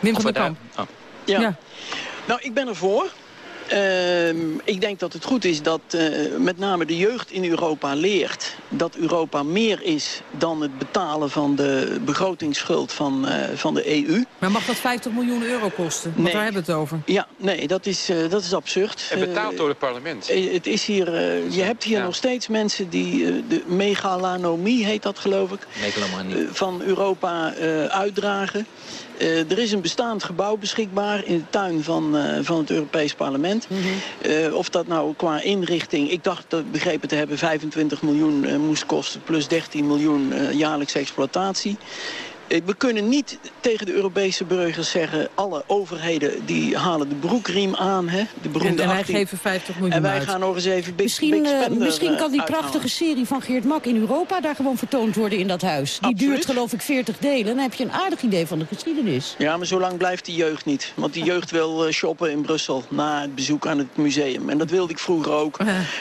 Wim van der Kamp. Oh. Ja. ja. Nou, ik ben ervoor. Uh, ik denk dat het goed is dat uh, met name de jeugd in Europa leert... dat Europa meer is dan het betalen van de begrotingsschuld van, uh, van de EU. Maar mag dat 50 miljoen euro kosten? Want nee. daar hebben we het over. Ja, nee, dat is, dat is absurd. En betaald door het parlement. het is hier, je hebt hier ja. nog steeds mensen die de megalanomie, heet dat geloof ik... van Europa uitdragen. Uh, er is een bestaand gebouw beschikbaar in de tuin van, uh, van het Europees Parlement. Mm -hmm. uh, of dat nou qua inrichting, ik dacht dat begrepen te hebben 25 miljoen moest kosten plus 13 miljoen jaarlijkse exploitatie. Eh, we kunnen niet tegen de Europese burgers zeggen... alle overheden die halen de broekriem aan. Hè? De en, en wij geven 50 miljoen En wij uit. gaan nog eens even big, misschien, big spender, misschien kan die uithalen. prachtige serie van Geert Mak in Europa... daar gewoon vertoond worden in dat huis. Die Absoluut. duurt geloof ik 40 delen. Dan heb je een aardig idee van de geschiedenis. Ja, maar zo lang blijft die jeugd niet. Want die jeugd wil uh, shoppen in Brussel na het bezoek aan het museum. En dat wilde ik vroeger ook.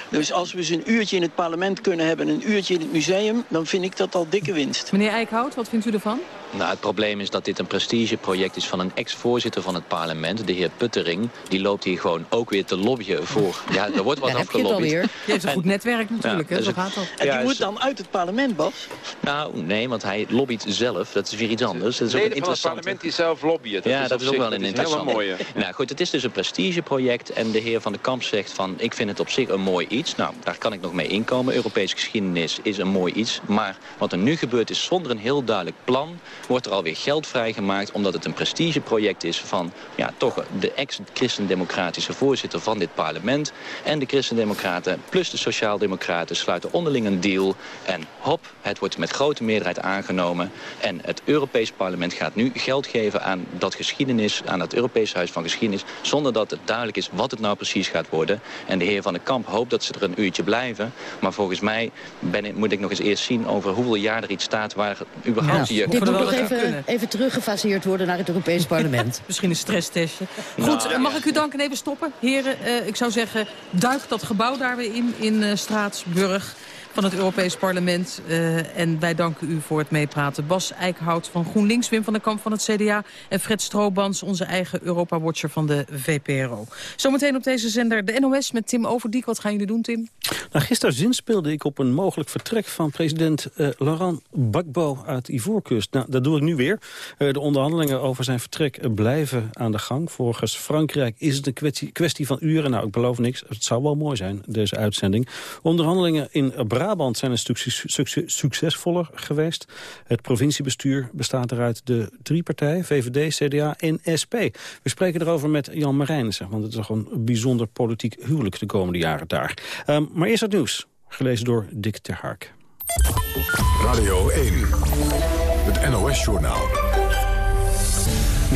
Dus als we eens een uurtje in het parlement kunnen hebben... en een uurtje in het museum, dan vind ik dat al dikke winst. Meneer Eickhout, wat vindt u ervan? Nou, het probleem is dat dit een prestigeproject is van een ex-voorzitter van het parlement, de heer Puttering. Die loopt hier gewoon ook weer te lobbyen voor... Ja, er wordt wat Daar afgelobbyd. Je heeft een goed netwerk natuurlijk, Ja, hè? dus Zo gaat dat. En die Ja, moet dan uit het parlement, Bas? Nou, nee, want hij lobbyt zelf. Dat is weer iets anders. Dat is ook een van het parlement die zelf lobbyen. Dat ja, is dat is ook wel een dat is hele interessante. mooie. Nou goed, het is dus een prestigeproject. En de heer Van der Kamp zegt van, ik vind het op zich een mooi iets. Nou, daar kan ik nog mee inkomen. Europese geschiedenis is een mooi iets. Maar wat er nu gebeurt is zonder een heel duidelijk plan... wordt er alweer geld vrijgemaakt... omdat het een prestigeproject is van ja, toch de ex-christendemocratische voorzitter van dit parlement. En de christendemocraten plus de sociaaldemocraten sluiten onderling een deal. En hop, het wordt met grote meerderheid aangenomen. En het Europees parlement gaat nu geld geven aan dat geschiedenis... aan het Europees Huis van Geschiedenis... zonder dat het duidelijk is wat het nou precies gaat worden. En de heer Van den Kamp hoopt dat ze er een uurtje blijven. Maar volgens mij ben moet ik nog eens eerst zien over hoeveel jaar er iets staat... waar überhaupt ja. Dit moet nog even, even teruggefaseerd worden naar het Europees parlement. Misschien een stresstestje. Goed, nou, mag ik u danken even stoppen? Heren, uh, ik zou zeggen, duik dat gebouw daar weer in, in uh, Straatsburg van het Europees Parlement. Uh, en wij danken u voor het meepraten. Bas Eickhout van GroenLinks, Wim van den Kamp van het CDA... en Fred Stroobans, onze eigen Europa-watcher van de VPRO. Zometeen op deze zender de NOS met Tim Overdiek. Wat gaan jullie doen, Tim? Nou, gisteren zinspeelde ik op een mogelijk vertrek van president uh, Laurent Gbagbo uit Ivoorkust. Nou, dat doe ik nu weer. Uh, de onderhandelingen over zijn vertrek blijven aan de gang. Volgens Frankrijk is het een kwestie, kwestie van uren. Nou, ik beloof niks. Het zou wel mooi zijn, deze uitzending. Onderhandelingen in Bra Brabant zijn stuk succesvoller geweest. Het provinciebestuur bestaat eruit de drie partijen, VVD, CDA en SP. We spreken erover met Jan Marijnissen, want het is toch een bijzonder politiek huwelijk de komende jaren daar. Um, maar eerst het nieuws, gelezen door Dick Terhark. Radio 1, het NOS-journaal.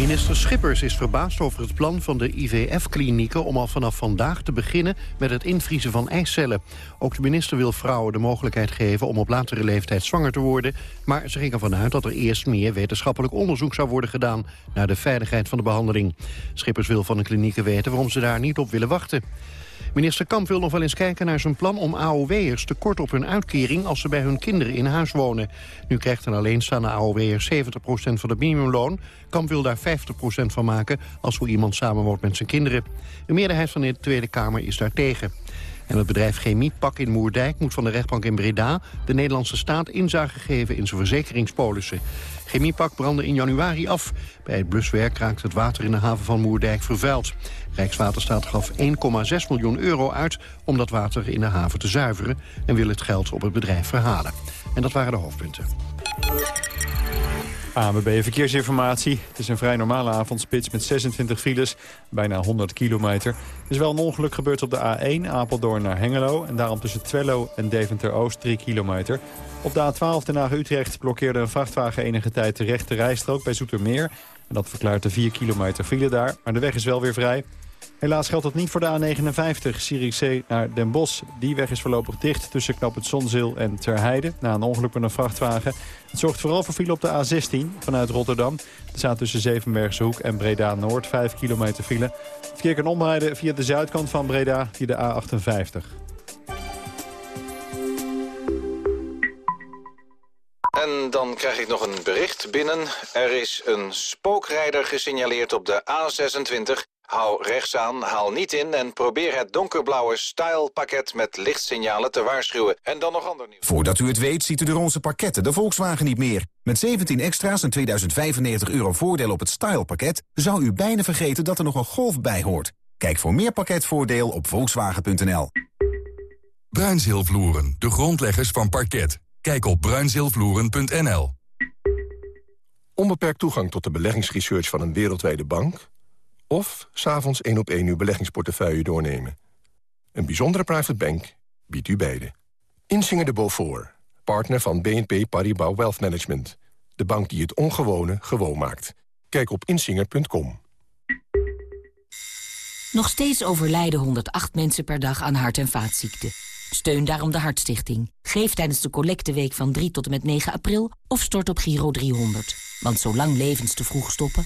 Minister Schippers is verbaasd over het plan van de IVF-klinieken... om al vanaf vandaag te beginnen met het invriezen van eicellen. Ook de minister wil vrouwen de mogelijkheid geven om op latere leeftijd zwanger te worden... maar ze ging ervan uit dat er eerst meer wetenschappelijk onderzoek zou worden gedaan... naar de veiligheid van de behandeling. Schippers wil van de klinieken weten waarom ze daar niet op willen wachten. Minister Kamp wil nog wel eens kijken naar zijn plan om AOW'ers te kort op hun uitkering als ze bij hun kinderen in huis wonen. Nu krijgt een alleenstaande AOW'er 70% van het minimumloon. Kamp wil daar 50% van maken als zo iemand samenwoont met zijn kinderen. De meerderheid van de Tweede Kamer is daar tegen. En het bedrijf Chemiepak in Moerdijk moet van de rechtbank in Breda... de Nederlandse staat inzage geven in zijn verzekeringspolissen. Chemiepak brandde in januari af. Bij het bluswerk raakt het water in de haven van Moerdijk vervuild. Rijkswaterstaat gaf 1,6 miljoen euro uit om dat water in de haven te zuiveren... en wil het geld op het bedrijf verhalen. En dat waren de hoofdpunten. ANWB Verkeersinformatie. Het is een vrij normale avondspits met 26 files, bijna 100 kilometer. Er is wel een ongeluk gebeurd op de A1, Apeldoorn naar Hengelo... en daarom tussen Twello en Deventer-Oost 3 kilometer. Op de A12 Den Haag-Utrecht blokkeerde een vrachtwagen enige tijd de rechte rijstrook bij Zoetermeer. En dat verklaart de 4 kilometer file daar, maar de weg is wel weer vrij. Helaas geldt dat niet voor de A59, Zierikzee naar Den Bosch. Die weg is voorlopig dicht tussen knap het Zonzeel en Terheide... na een ongeluk met een vrachtwagen. Het zorgt vooral voor file op de A16 vanuit Rotterdam. Er staat tussen Zevenbergse Hoek en Breda-Noord 5 kilometer file. Verkeer kan omrijden via de zuidkant van Breda via de A58. En dan krijg ik nog een bericht binnen. Er is een spookrijder gesignaleerd op de A26 Hou rechts aan, haal niet in en probeer het donkerblauwe Style-pakket met lichtsignalen te waarschuwen. En dan nog ander nieuws. Voordat u het weet ziet u de onze pakketten de Volkswagen niet meer. Met 17 extra's en 2095 euro voordeel op het Style-pakket... zou u bijna vergeten dat er nog een Golf bij hoort. Kijk voor meer pakketvoordeel op volkswagen.nl. Bruinzeelvloeren, de grondleggers van parket. Kijk op bruinzeelvloeren.nl. Onbeperkt toegang tot de beleggingsresearch van een wereldwijde bank of s'avonds één op één uw beleggingsportefeuille doornemen. Een bijzondere private bank biedt u beide. Insinger de Beaufort, partner van BNP Paribas Wealth Management. De bank die het ongewone gewoon maakt. Kijk op insinger.com. Nog steeds overlijden 108 mensen per dag aan hart- en vaatziekten. Steun daarom de Hartstichting. Geef tijdens de collecteweek van 3 tot en met 9 april of stort op Giro 300. Want zolang levens te vroeg stoppen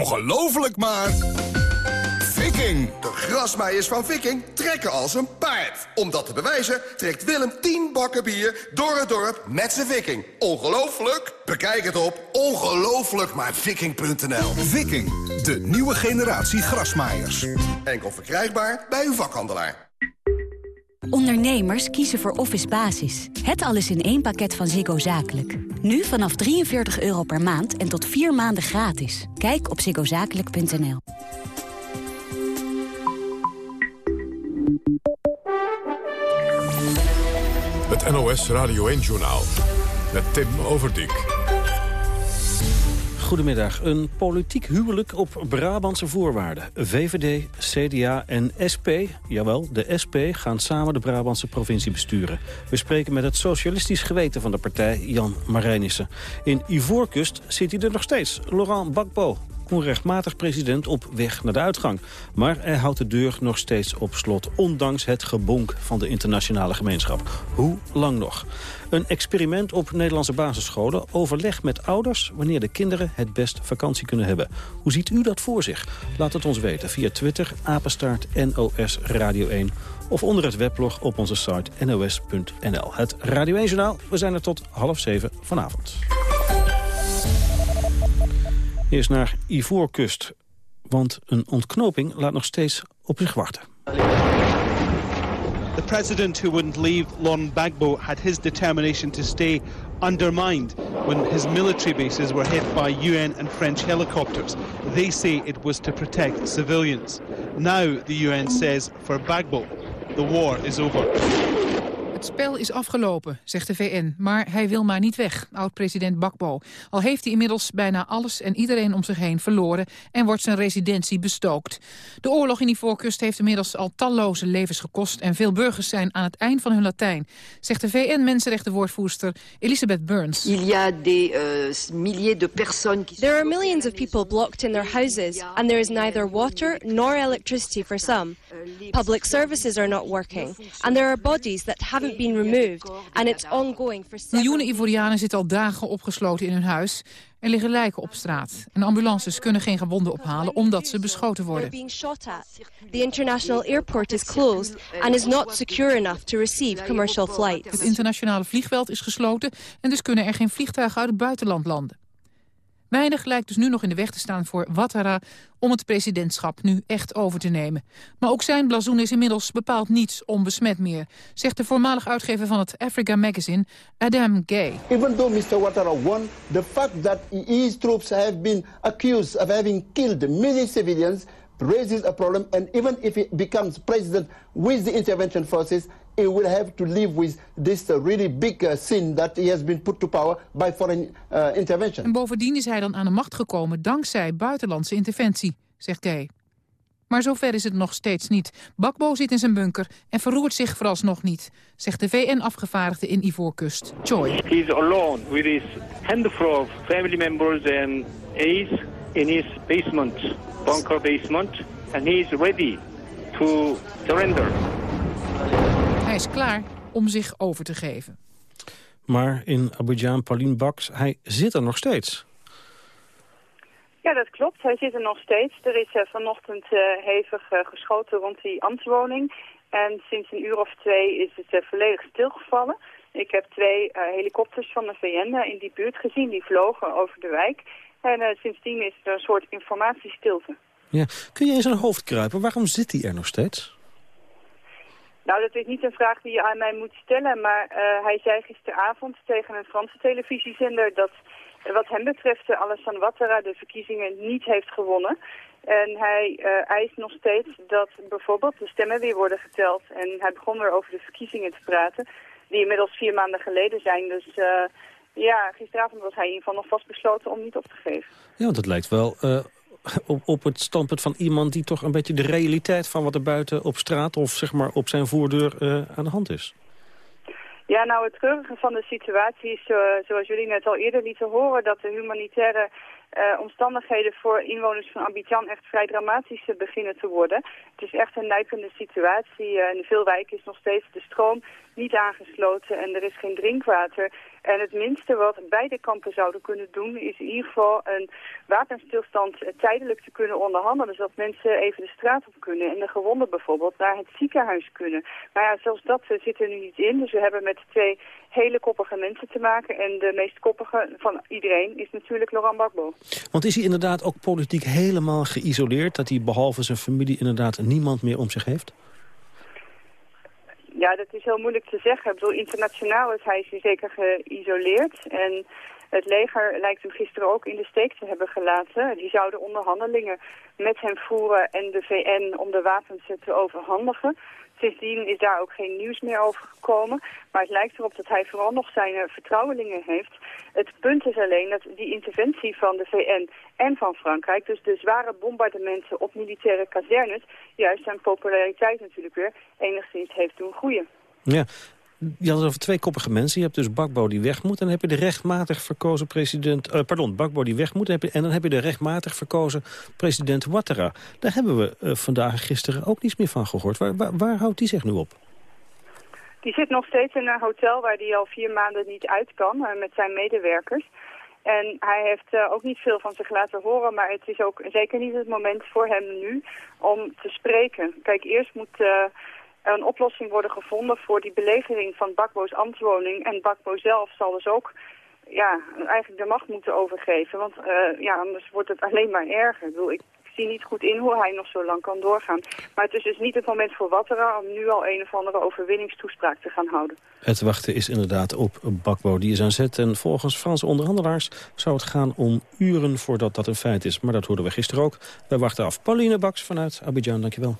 Ongelooflijk maar... Viking. De grasmaaiers van Viking trekken als een paard. Om dat te bewijzen trekt Willem 10 bakken bier door het dorp met zijn Viking. Ongelooflijk? Bekijk het op ongelooflijkmaarviking.nl. Viking, de nieuwe generatie grasmaaiers. Enkel verkrijgbaar bij uw vakhandelaar. Ondernemers kiezen voor Office Basis. Het alles in één pakket van Ziggo Zakelijk. Nu vanaf 43 euro per maand en tot 4 maanden gratis. Kijk op ziggozakelijk.nl. Het NOS Radio 1-journaal met Tim Overdijk. Goedemiddag. Een politiek huwelijk op Brabantse voorwaarden. VVD, CDA en SP, jawel, de SP, gaan samen de Brabantse provincie besturen. We spreken met het socialistisch geweten van de partij, Jan Marijnissen. In Ivoorkust zit hij er nog steeds, Laurent Gbagbo onrechtmatig president op weg naar de uitgang. Maar hij houdt de deur nog steeds op slot, ondanks het gebonk van de internationale gemeenschap. Hoe lang nog? Een experiment op Nederlandse basisscholen. Overleg met ouders wanneer de kinderen het best vakantie kunnen hebben. Hoe ziet u dat voor zich? Laat het ons weten via Twitter, apenstaart NOS Radio 1 of onder het weblog op onze site nos.nl. Het Radio 1 Journaal, we zijn er tot half zeven vanavond. Eerst naar Ivoorkust, want een ontknoping laat nog steeds op zich wachten. The president who wouldn't leave Lon Bagbo had his determination to stay undermined when his military bases were hit by UN and French helicopters. They say it was to protect civilians. Now the UN says for Bagbo, the war is over. Het spel is afgelopen, zegt de VN, maar hij wil maar niet weg, oud-president Bakbo. Al heeft hij inmiddels bijna alles en iedereen om zich heen verloren en wordt zijn residentie bestookt. De oorlog in die voorkust heeft inmiddels al talloze levens gekost en veel burgers zijn aan het eind van hun Latijn, zegt de VN-mensenrechtenwoordvoerster Elizabeth Burns. Il y a des uh, milliers de personnes qui There are millions of people blocked in their houses and there is neither water nor electricity for some. Public services are not working and there are bodies that haven't been removed and it's ongoing for Miljoenen Ivorianen zitten al dagen opgesloten in hun huis. Er liggen lijken op straat. En ambulances kunnen geen gewonden ophalen omdat ze beschoten worden. The international airport is closed and is not secure enough to receive commercial flights. Het internationale vliegveld is gesloten en dus kunnen er geen vliegtuigen uit het buitenland landen. Weinig lijkt dus nu nog in de weg te staan voor Ouattara om het presidentschap nu echt over te nemen. Maar ook zijn blazoen is inmiddels bepaald niets onbesmet meer, zegt de voormalig uitgever van het Africa Magazine, Adam Gay. Even though Mr. Ouattara won, the fact that his troops have been accused of having killed many civilians raises a problem. And even if he becomes president with the intervention forces, he will have to live with this uh, really big uh, sin that he has been put to power by foreign uh, intervention. En bovendien is hij dan aan de macht gekomen dankzij buitenlandse interventie, zegt Gay. Maar zover is het nog steeds niet. Bakbo zit in zijn bunker en verroert zich vooralsnog niet, zegt de VN-afgevaardigde in Ivoorkust, Choi. He's alone with his handful of family members and he's in his basement, bunker basement, and he's ready to surrender. Hij is klaar om zich over te geven. Maar in Abidjan, Pauline Baks, hij zit er nog steeds. Ja, dat klopt. Hij zit er nog steeds. Er is uh, vanochtend uh, hevig uh, geschoten rond die ambtswoning. En sinds een uur of twee is het volledig stilgevallen. Ik heb twee helikopters van de VN in die buurt gezien. Die vlogen over de wijk. En sindsdien is er een soort informatiestilte. Ja. Kun je in zijn hoofd kruipen? Waarom zit hij er nog steeds? Nou, dat is niet een vraag die je aan mij moet stellen. Maar hij zei gisteravond tegen een Franse televisiezender... dat wat hem betreft Alassane Ouattara de verkiezingen niet heeft gewonnen. En hij uh, eist nog steeds dat bijvoorbeeld de stemmen weer worden geteld. En hij begon weer over de verkiezingen te praten, die inmiddels vier maanden geleden zijn. Dus uh, ja, gisteravond was hij in ieder geval nog vastbesloten om niet op te geven. Ja, want het lijkt wel op, op het standpunt van iemand die toch een beetje de realiteit van wat er buiten op straat of zeg maar op zijn voordeur aan de hand is. Ja, nou het treurige van de situatie is, uh, zoals jullie net al eerder lieten horen, dat de humanitaire uh, omstandigheden voor inwoners van Abidjan echt vrij dramatisch beginnen te worden. Het is echt een nijpende situatie. In veel wijken is nog steeds de stroom niet aangesloten en er is geen drinkwater. En het minste wat beide kampen zouden kunnen doen is in ieder geval een wapenstilstand eh, tijdelijk te kunnen onderhandelen. Zodat mensen even de straat op kunnen en de gewonden bijvoorbeeld naar het ziekenhuis kunnen. Maar ja, zelfs dat eh, zit er nu niet in. Dus we hebben met twee hele koppige mensen te maken. En de meest koppige van iedereen is natuurlijk Laurent Gbagbo. Want is hij inderdaad ook politiek helemaal geïsoleerd? Dat hij behalve zijn familie inderdaad niemand meer om zich heeft? Ja, dat is heel moeilijk te zeggen. Ik bedoel, internationaal is hij zeker geïsoleerd. En het leger lijkt hem gisteren ook in de steek te hebben gelaten. Die zouden onderhandelingen met hem voeren en de VN om de wapens te overhandigen. Sindsdien is daar ook geen nieuws meer over gekomen. Maar het lijkt erop dat hij vooral nog zijn eh, vertrouwelingen heeft. Het punt is alleen dat die interventie van de VN en van Frankrijk... dus de zware bombardementen op militaire kazernes... juist zijn populariteit natuurlijk weer enigszins heeft doen groeien. Ja, je had over twee koppige mensen. Je hebt dus Bakbo die weg moet. En dan heb je de rechtmatig verkozen president... Uh, pardon, Bakbo die weg moet. En, dan heb je de rechtmatig verkozen president Ouattara. Daar hebben we uh, vandaag en gisteren ook niets meer van gehoord. Waar, waar, waar houdt die zich nu op? Die zit nog steeds in een hotel waar hij al vier maanden niet uit kan uh, met zijn medewerkers. En hij heeft ook niet veel van zich laten horen, maar het is ook zeker niet het moment voor hem nu om te spreken. Kijk, eerst moet een oplossing worden gevonden voor die belegering van Bakbo's ambtswoning. En Bakbo zelf zal dus ook ja, eigenlijk de macht moeten overgeven. Want uh, ja, anders wordt het alleen maar erger. Ik, bedoel, ik zie niet goed in hoe hij nog zo lang kan doorgaan. Maar het is dus niet het moment voor Wattera om nu al een of andere overwinningstoespraak te gaan houden. Het wachten is inderdaad op Bakbo. Die is aan zet en volgens Franse onderhandelaars zou het gaan om uren voordat dat een feit is. Maar dat hoorden we gisteren ook. Wij wachten af. Pauline Baks vanuit Abidjan, dankjewel.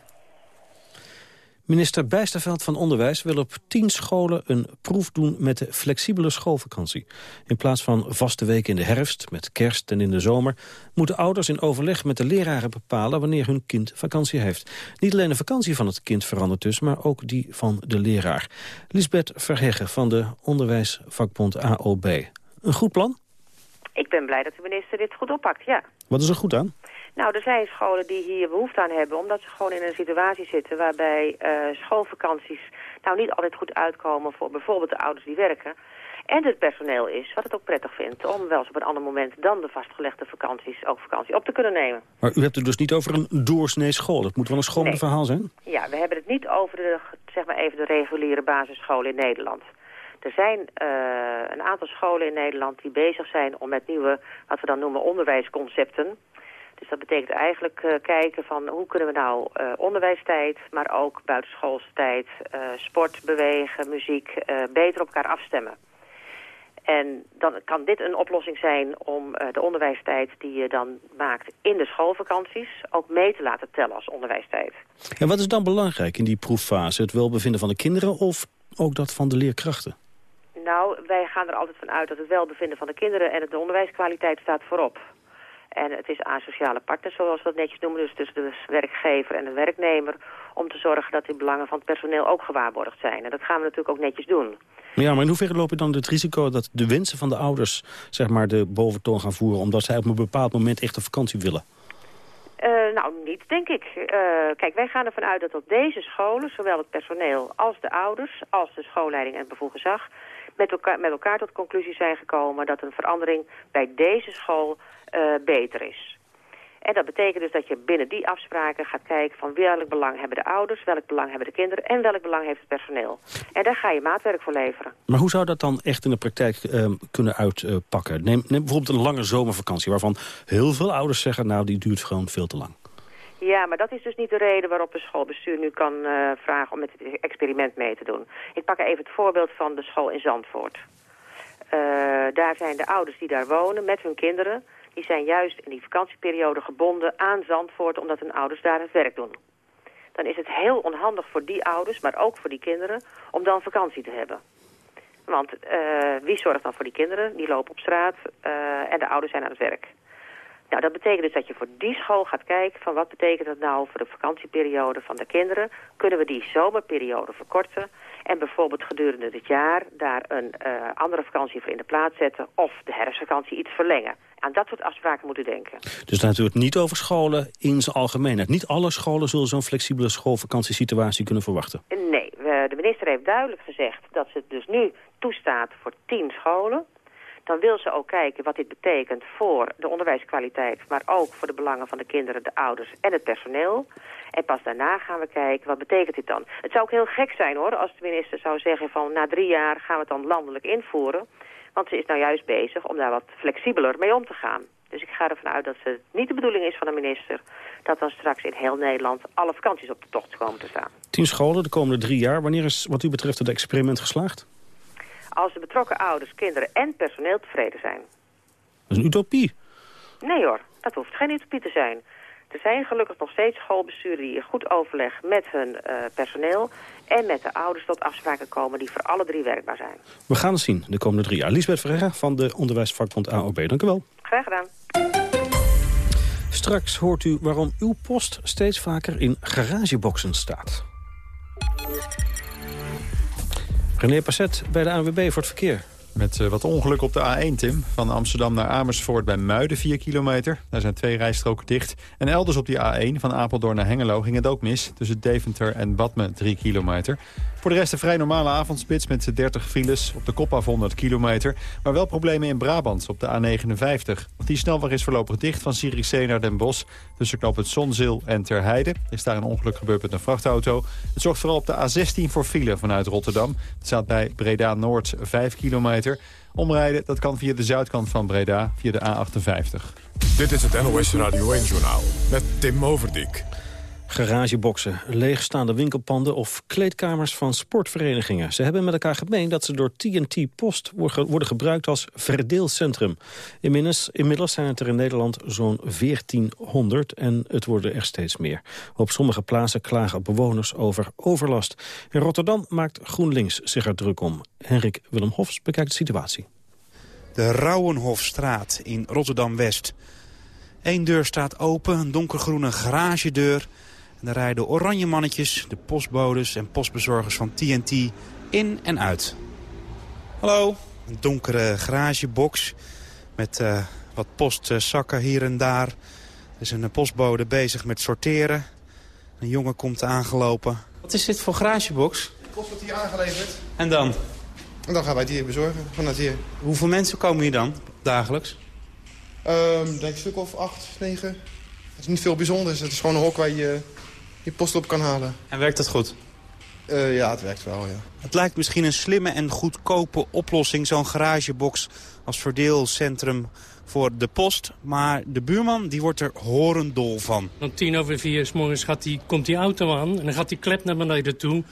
Minister Bijsterveld van Onderwijs wil op tien scholen een proef doen met de flexibele schoolvakantie. In plaats van vaste weken in de herfst, met kerst en in de zomer, moeten ouders in overleg met de leraren bepalen wanneer hun kind vakantie heeft. Niet alleen de vakantie van het kind verandert dus, maar ook die van de leraar. Lisbeth Verheggen van de onderwijsvakbond AOB. Een goed plan? Ik ben blij dat de minister dit goed oppakt, ja. Wat is er goed aan? Nou, er zijn scholen die hier behoefte aan hebben... omdat ze gewoon in een situatie zitten waarbij uh, schoolvakanties... nou niet altijd goed uitkomen voor bijvoorbeeld de ouders die werken... En het personeel is, wat het ook prettig vindt... om wel eens op een ander moment dan de vastgelegde vakanties... ook vakantie op te kunnen nemen. Maar u hebt het dus niet over een doorsnee school. Het moet wel een schoolverhaal verhaal zijn? Ja, we hebben het niet over de, zeg maar even de reguliere basisscholen in Nederland. Er zijn uh, een aantal scholen in Nederland die bezig zijn om met nieuwe... wat we dan noemen onderwijsconcepten... Dus dat betekent eigenlijk uh, kijken van hoe kunnen we nou uh, onderwijstijd, maar ook buitenschoolse tijd, uh, sport, bewegen, muziek, beter op elkaar afstemmen. En dan kan dit een oplossing zijn om de onderwijstijd die je dan maakt in de schoolvakanties ook mee te laten tellen als onderwijstijd. En wat is dan belangrijk in die proeffase? Het welbevinden van de kinderen of ook dat van de leerkrachten? Nou, wij gaan er altijd van uit dat het welbevinden van de kinderen en de onderwijskwaliteit staat voorop. En het is aan sociale partners, zoals we dat netjes noemen, dus tussen de werkgever en de werknemer, om te zorgen dat de belangen van het personeel ook gewaarborgd zijn. En dat gaan we natuurlijk ook netjes doen. Ja, maar in hoeverre loop je dan het risico dat de wensen van de ouders zeg maar, de boventoon gaan voeren, omdat zij op een bepaald moment echt een vakantie willen? Uh, nou, niet, denk ik. Uh, kijk, wij gaan ervan uit dat op deze scholen, zowel het personeel als de ouders, als de schoolleiding en het bevoegd gezag, met elkaar, met elkaar tot conclusie zijn gekomen dat een verandering bij deze school uh, beter is. En dat betekent dus dat je binnen die afspraken gaat kijken van welk belang hebben de ouders, welk belang hebben de kinderen en welk belang heeft het personeel. En daar ga je maatwerk voor leveren. Maar hoe zou dat dan echt in de praktijk uh, kunnen uitpakken? neem, neem bijvoorbeeld een lange zomervakantie waarvan heel veel ouders zeggen nou die duurt gewoon veel te lang. Ja, maar dat is dus niet de reden waarop een schoolbestuur nu kan uh, vragen om met het experiment mee te doen. Ik pak even het voorbeeld van de school in Zandvoort. Uh, daar zijn de ouders die daar wonen met hun kinderen die zijn juist in die vakantieperiode gebonden aan Zandvoort... omdat hun ouders daar het werk doen. Dan is het heel onhandig voor die ouders, maar ook voor die kinderen... om dan vakantie te hebben. Want uh, wie zorgt dan voor die kinderen? Die lopen op straat en de ouders zijn aan het werk. Nou, dat betekent dus dat je voor die school gaat kijken... van wat betekent dat nou voor de vakantieperiode van de kinderen? Kunnen we die zomerperiode verkorten? En bijvoorbeeld gedurende dit jaar daar een uh, andere vakantie voor in de plaats zetten... of de herfstvakantie iets verlengen. Aan dat soort afspraken moeten denken. Dus dan hebben we het niet over scholen in zijn algemeenheid. Niet alle scholen zullen zo'n flexibele schoolvakantiesituatie kunnen verwachten. Nee, de minister heeft heeft duidelijk gezegd dat ze het dus nu toestaat voor tien scholen. Dan wil ze ook kijken wat dit betekent voor de onderwijskwaliteit... maar ook voor de belangen van de kinderen, de ouders en het personeel. En pas daarna gaan we kijken, wat betekent dit dan? Het zou ook heel gek zijn hoor, als de minister zou zeggen van... na drie jaar gaan we het dan landelijk invoeren. Want ze is nou juist bezig om daar wat flexibeler mee om te gaan. Dus ik ga ervan uit dat het niet de bedoeling is van de minister... dat dan straks in heel Nederland alle vakanties op de tocht komen te staan. Tien scholen de komende drie jaar. Wanneer is wat u betreft het experiment geslaagd? Als de betrokken ouders, kinderen en personeel tevreden zijn. Dat is een utopie. Nee hoor, dat hoeft geen utopie te zijn. Er zijn gelukkig nog steeds schoolbesturen die in goed overleg met hun uh, personeel en met de ouders tot afspraken komen die voor alle drie werkbaar zijn. We gaan het zien de komende drie jaar. Lisbeth Verrega van de Onderwijsvakbond AOB. Dank u wel. Graag gedaan. Straks hoort u waarom uw post steeds vaker in garageboxen staat. René Passet bij de ANWB voor het verkeer. Met uh, wat ongeluk op de A1, Tim. Van Amsterdam naar Amersfoort bij Muiden, 4 kilometer. Daar zijn twee rijstroken dicht. En elders op die A1, van Apeldoorn naar Hengelo, ging het ook mis. Tussen Deventer en Badme, 3 kilometer. Voor de rest een vrij normale avondspits met 30 files. Op de kop af 100 kilometer. Maar wel problemen in Brabant op de A59. Die snelweg is voorlopig dicht van Zierikzee naar Den Bosch. Tussen knop het Zonzeel en Terheide. is daar een ongeluk gebeurd met een vrachtauto. Het zorgt vooral op de A16 voor file vanuit Rotterdam. Het staat bij Breda-Noord 5 kilometer. Omrijden dat kan via de zuidkant van Breda, via de A58. Dit is het NOS Radio 1-journaal met Tim Overdijk. Garageboxen, leegstaande winkelpanden of kleedkamers van sportverenigingen. Ze hebben met elkaar gemeen dat ze door TNT Post worden gebruikt als verdeelcentrum. Inmiddels, zijn het er in Nederland zo'n 1400 en het worden er steeds meer. Op sommige plaatsen klagen bewoners over overlast. In Rotterdam maakt GroenLinks zich er druk om. Henrik Willem Hofs bekijkt de situatie. De Rauwenhofstraat in Rotterdam-West. Eén deur staat open, een donkergroene garagedeur. En daar rijden oranje mannetjes, de postbodes en postbezorgers van TNT in en uit. Hallo, een donkere garagebox met uh, wat postzakken hier en daar. Er is een postbode bezig met sorteren. Een jongen komt aangelopen. Wat is dit voor garagebox? De post wordt hier aangeleverd. En dan? En dan gaan wij het hier bezorgen, vanuit hier. Hoeveel mensen komen hier dan, dagelijks? Um, denk een stuk of acht, negen. Het is niet veel bijzonders. Het is gewoon een hok waar je je post op kan halen. En werkt dat goed? Uh, ja, het werkt wel, ja. Het lijkt misschien een slimme en goedkope oplossing... zo'n garagebox als verdeelcentrum voor de post. Maar de buurman die wordt er horendol van. Om tien over vier s morgens gaat die, komt die auto aan... en dan gaat die klep naar beneden toe.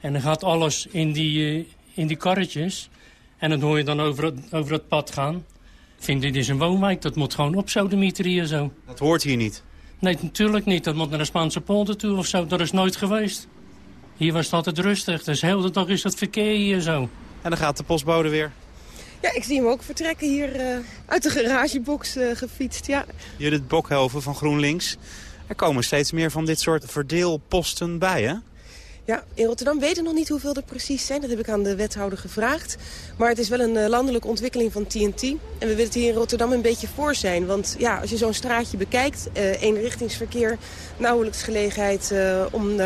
En dan gaat alles in die, uh, in die karretjes. En dan hoor je dan over het, over het pad gaan. Ik vind dit is een woonwijk, dat moet gewoon op zo, de hier zo. Dat hoort hier niet? Nee, natuurlijk niet. Dat moet naar de Spaanse polder toe of zo. Dat is nooit geweest. Hier was het altijd rustig. Dus heel de dag is het verkeer hier zo. En dan gaat de postbode weer? Ja, ik zie hem ook vertrekken hier uh, uit de garagebox uh, gefietst, ja. Judith Bokhelven van GroenLinks. Er komen steeds meer van dit soort verdeelposten bij, hè? Ja, in Rotterdam weten nog niet hoeveel er precies zijn. Dat heb ik aan de wethouder gevraagd. Maar het is wel een uh, landelijke ontwikkeling van TNT. En we willen het hier in Rotterdam een beetje voor zijn. Want ja, als je zo'n straatje bekijkt, uh, eenrichtingsverkeer, nauwelijks gelegenheid uh, om...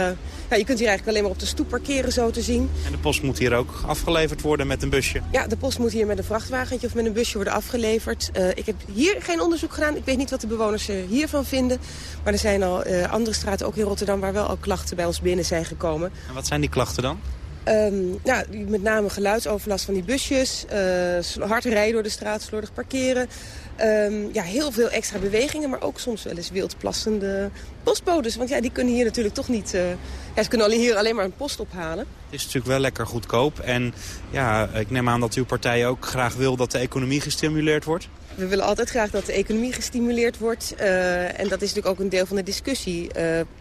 ja, je kunt hier eigenlijk alleen maar op de stoep parkeren zo te zien. En de post moet hier ook afgeleverd worden met een busje? Ja, de post moet hier met een vrachtwagentje of met een busje worden afgeleverd. ik heb hier geen onderzoek gedaan. Ik weet niet wat de bewoners hiervan vinden. Maar er zijn al andere straten, ook in Rotterdam, waar wel al klachten bij ons binnen zijn gekomen. En wat zijn die klachten dan? Um, ja, met name geluidsoverlast van die busjes, uh, hard rijden door de straat, slordig parkeren. Um, ja, heel veel extra bewegingen, maar ook soms wel eens wildplassende postbodes. Want ja, die kunnen hier natuurlijk toch niet... Uh, ja, ze kunnen hier alleen maar een post ophalen. Het is natuurlijk wel lekker goedkoop. En ja, ik neem aan dat uw partij ook graag wil dat de economie gestimuleerd wordt. We willen altijd graag dat de economie gestimuleerd wordt. Uh, en dat is natuurlijk ook een deel van de discussie. Uh,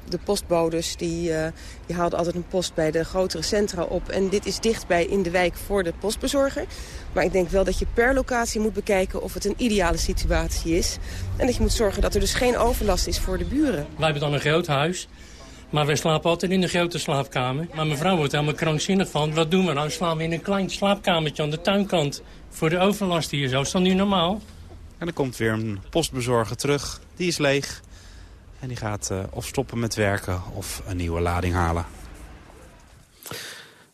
de postbodes die, uh, die haalden altijd een post bij de grotere centra op. En dit is dichtbij in de wijk voor de postbezorger. Maar ik denk wel dat je per locatie moet bekijken of het een ideale situatie is. En dat je moet zorgen dat er dus geen overlast is voor de buren. Wij hebben dan een groot huis. Maar wij slapen altijd in de grote slaapkamer. Maar mijn vrouw wordt helemaal krankzinnig van. Wat doen we nou? Slaan we in een klein slaapkamertje aan de tuinkant. Voor de overlast hier zo. Is dat nu normaal? En dan komt weer een postbezorger terug. Die is leeg. En die gaat uh, of stoppen met werken of een nieuwe lading halen.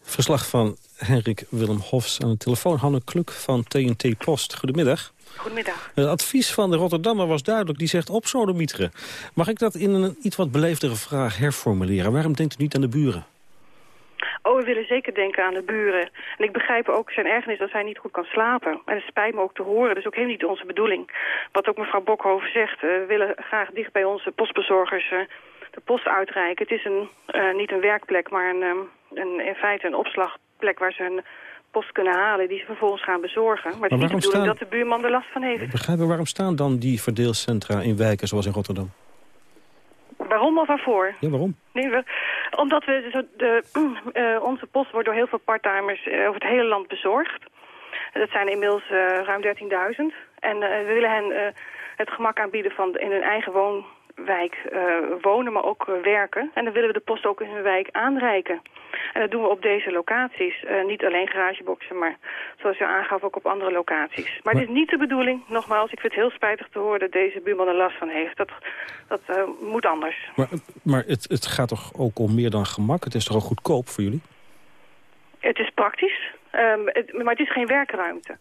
Verslag van Henrik Willem Hofs aan de telefoon. Hanne Kluk van TNT Post. Goedemiddag. Goedemiddag. Het advies van de Rotterdammer was duidelijk. Die zegt op sodemieteren. Mag ik dat in een iets wat beleefdere vraag herformuleren? Waarom denkt u niet aan de buren? Oh, we willen zeker denken aan de buren. En ik begrijp ook zijn ergernis dat hij niet goed kan slapen. En het spijt me ook te horen. Dat is ook helemaal niet onze bedoeling. Wat ook mevrouw Bokhoven zegt. eh, we willen graag dicht bij onze postbezorgers eh, de post uitreiken. Het is een, eh, niet een werkplek, maar een, een, in feite een waar ze hun post kunnen halen... die ze vervolgens gaan bezorgen. Maar het is niet de bedoeling staan- dat de buurman er last van heeft. Begrijp je waarom staan dan die verdeelcentra in wijken zoals in Rotterdam? Waarom of waarvoor? Ja, waarom? Nee, we, omdat we zo de, eh, onze post wordt door heel veel parttimers eh, over het hele land bezorgd. Dat zijn inmiddels eh, ruim 13.000. En we willen hen het gemak aanbieden van in hun eigen woonwijk eh, wonen, maar ook eh, werken. En dan willen we de post ook in hun wijk aanreiken. En dat doen we op deze locaties. Eh, niet alleen garageboxen, maar zoals u aangaf ook op andere locaties. Maar, het is niet de bedoeling, nogmaals, ik vind het heel spijtig te horen dat deze buurman er last van heeft. Dat, dat moet anders. Maar, maar het, het gaat toch ook om meer dan gemak? Het is toch ook goedkoop voor jullie? Het is praktisch, ehm, het- maar het is geen werkruimte.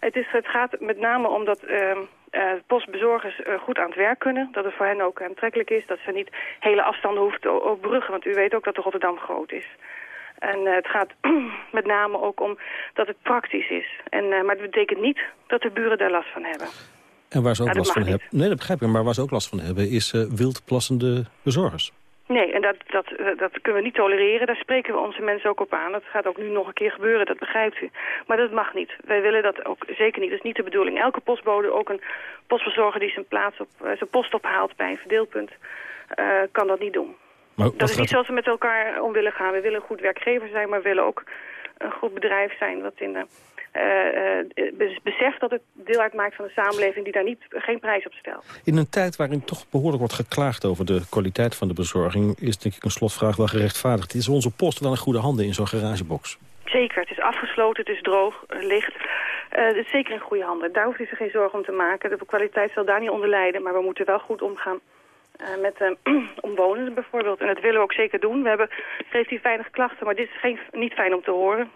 Het, is, het gaat met name om dat ehm, eh, postbezorgers eh, goed aan het werk kunnen. Dat het voor hen ook aantrekkelijk is. Dat ze niet hele afstanden hoeven te overbruggen. Want u weet ook dat de Rotterdam groot is. En eh, het gaat met name ook om dat het praktisch is. En, eh, maar het betekent niet dat de buren daar last van hebben. En waar ze ook Nou, last van hebben. Nee, dat begrijp ik. Maar waar ze ook last van hebben is eh wildplassende bezorgers. Nee, en dat, dat, eh, dat kunnen we niet tolereren. Daar spreken we onze mensen ook op aan. Dat gaat ook nu nog een keer gebeuren, dat begrijpt u. Maar dat mag niet. Wij willen dat ook zeker niet. Dat is niet de bedoeling. Elke postbode, ook een postbezorger die zijn, plaats op, eh, zijn post ophaalt bij een verdeelpunt, eh, kan dat niet doen. Maar Dat is niet zoals we met elkaar om willen gaan. We willen een goed werkgever zijn, maar we willen ook een goed bedrijf zijn... wat in de, eh, eh, be- beseft dat het deel uitmaakt van een samenleving... die daar niet, geen prijs op stelt. In een tijd waarin toch behoorlijk wordt geklaagd over de kwaliteit van de bezorging... is denk ik een slotvraag wel gerechtvaardigd. Is onze post wel in goede handen in zo'n garagebox? Zeker, het is afgesloten, het is droog, eh, licht. Eh, het is zeker in goede handen. Daar hoeft u zich geen zorgen om te maken. De kwaliteit zal daar niet onder lijden, maar we moeten wel goed omgaan met eh, omwonenden bijvoorbeeld. En dat willen we ook zeker doen. We hebben relatief weinig klachten, maar dit is geen, niet fijn om te horen.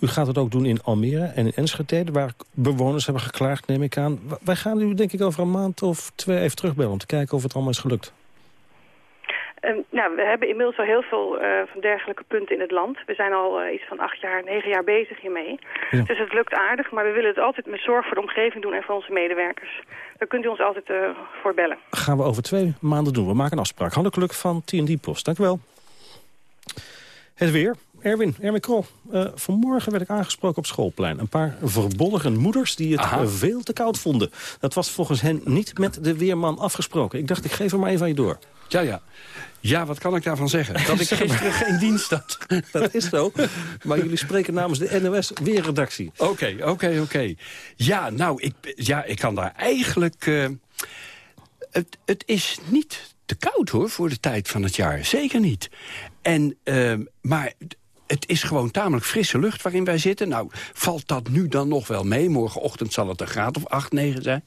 U gaat het ook doen in Almere en in Enschede, waar bewoners hebben geklaagd, neem ik aan. Wij gaan u denk ik over een maand of twee even terugbellen... om te kijken of het allemaal is gelukt. Eh, nou, we hebben inmiddels al heel veel eh, van dergelijke punten in het land. We zijn al eh, iets van acht jaar, negen jaar bezig hiermee. Ja. Dus het lukt aardig, maar we willen het altijd met zorg voor de omgeving doen en voor onze medewerkers. Daar kunt u ons altijd eh, voor bellen. Gaan we over twee maanden doen. We maken een afspraak. Handelgeluk van TND Post. Dank u wel. Het weer. Erwin, Erwin Krol. Eh, vanmorgen werd ik aangesproken op schoolplein. Een paar verbolgen moeders die het Aha. veel te koud vonden. Dat was volgens hen niet met de weerman afgesproken. Ik dacht, ik geef hem maar even aan je door. Ja, ja. Ja, wat kan ik daarvan zeggen? Dat ik gisteren geen dienst had. Dat is zo. Maar jullie spreken namens de NOS Weerredactie. Oké, oké, oké. Ja, nou, ik, ja, ik kan daar eigenlijk... eh, het, het is niet te koud, hoor, voor de tijd van het jaar. Zeker niet. En, ehm, maar het is gewoon tamelijk frisse lucht waarin wij zitten. Nou, valt dat nu dan nog wel mee? Morgenochtend zal het een graad of 8, 9 zijn.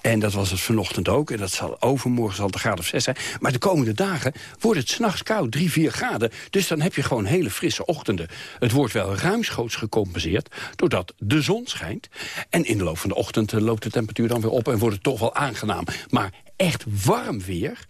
En dat was het vanochtend ook. En dat zal overmorgen zal het een graad of 6 zijn. Maar de komende dagen wordt het s'nachts koud, 3, 4 graden. Dus dan heb je gewoon hele frisse ochtenden. Het wordt wel ruimschoots gecompenseerd... doordat de zon schijnt. En in de loop van de ochtend eh, loopt de temperatuur dan weer op... en wordt het toch wel aangenaam. Maar echt warm weer...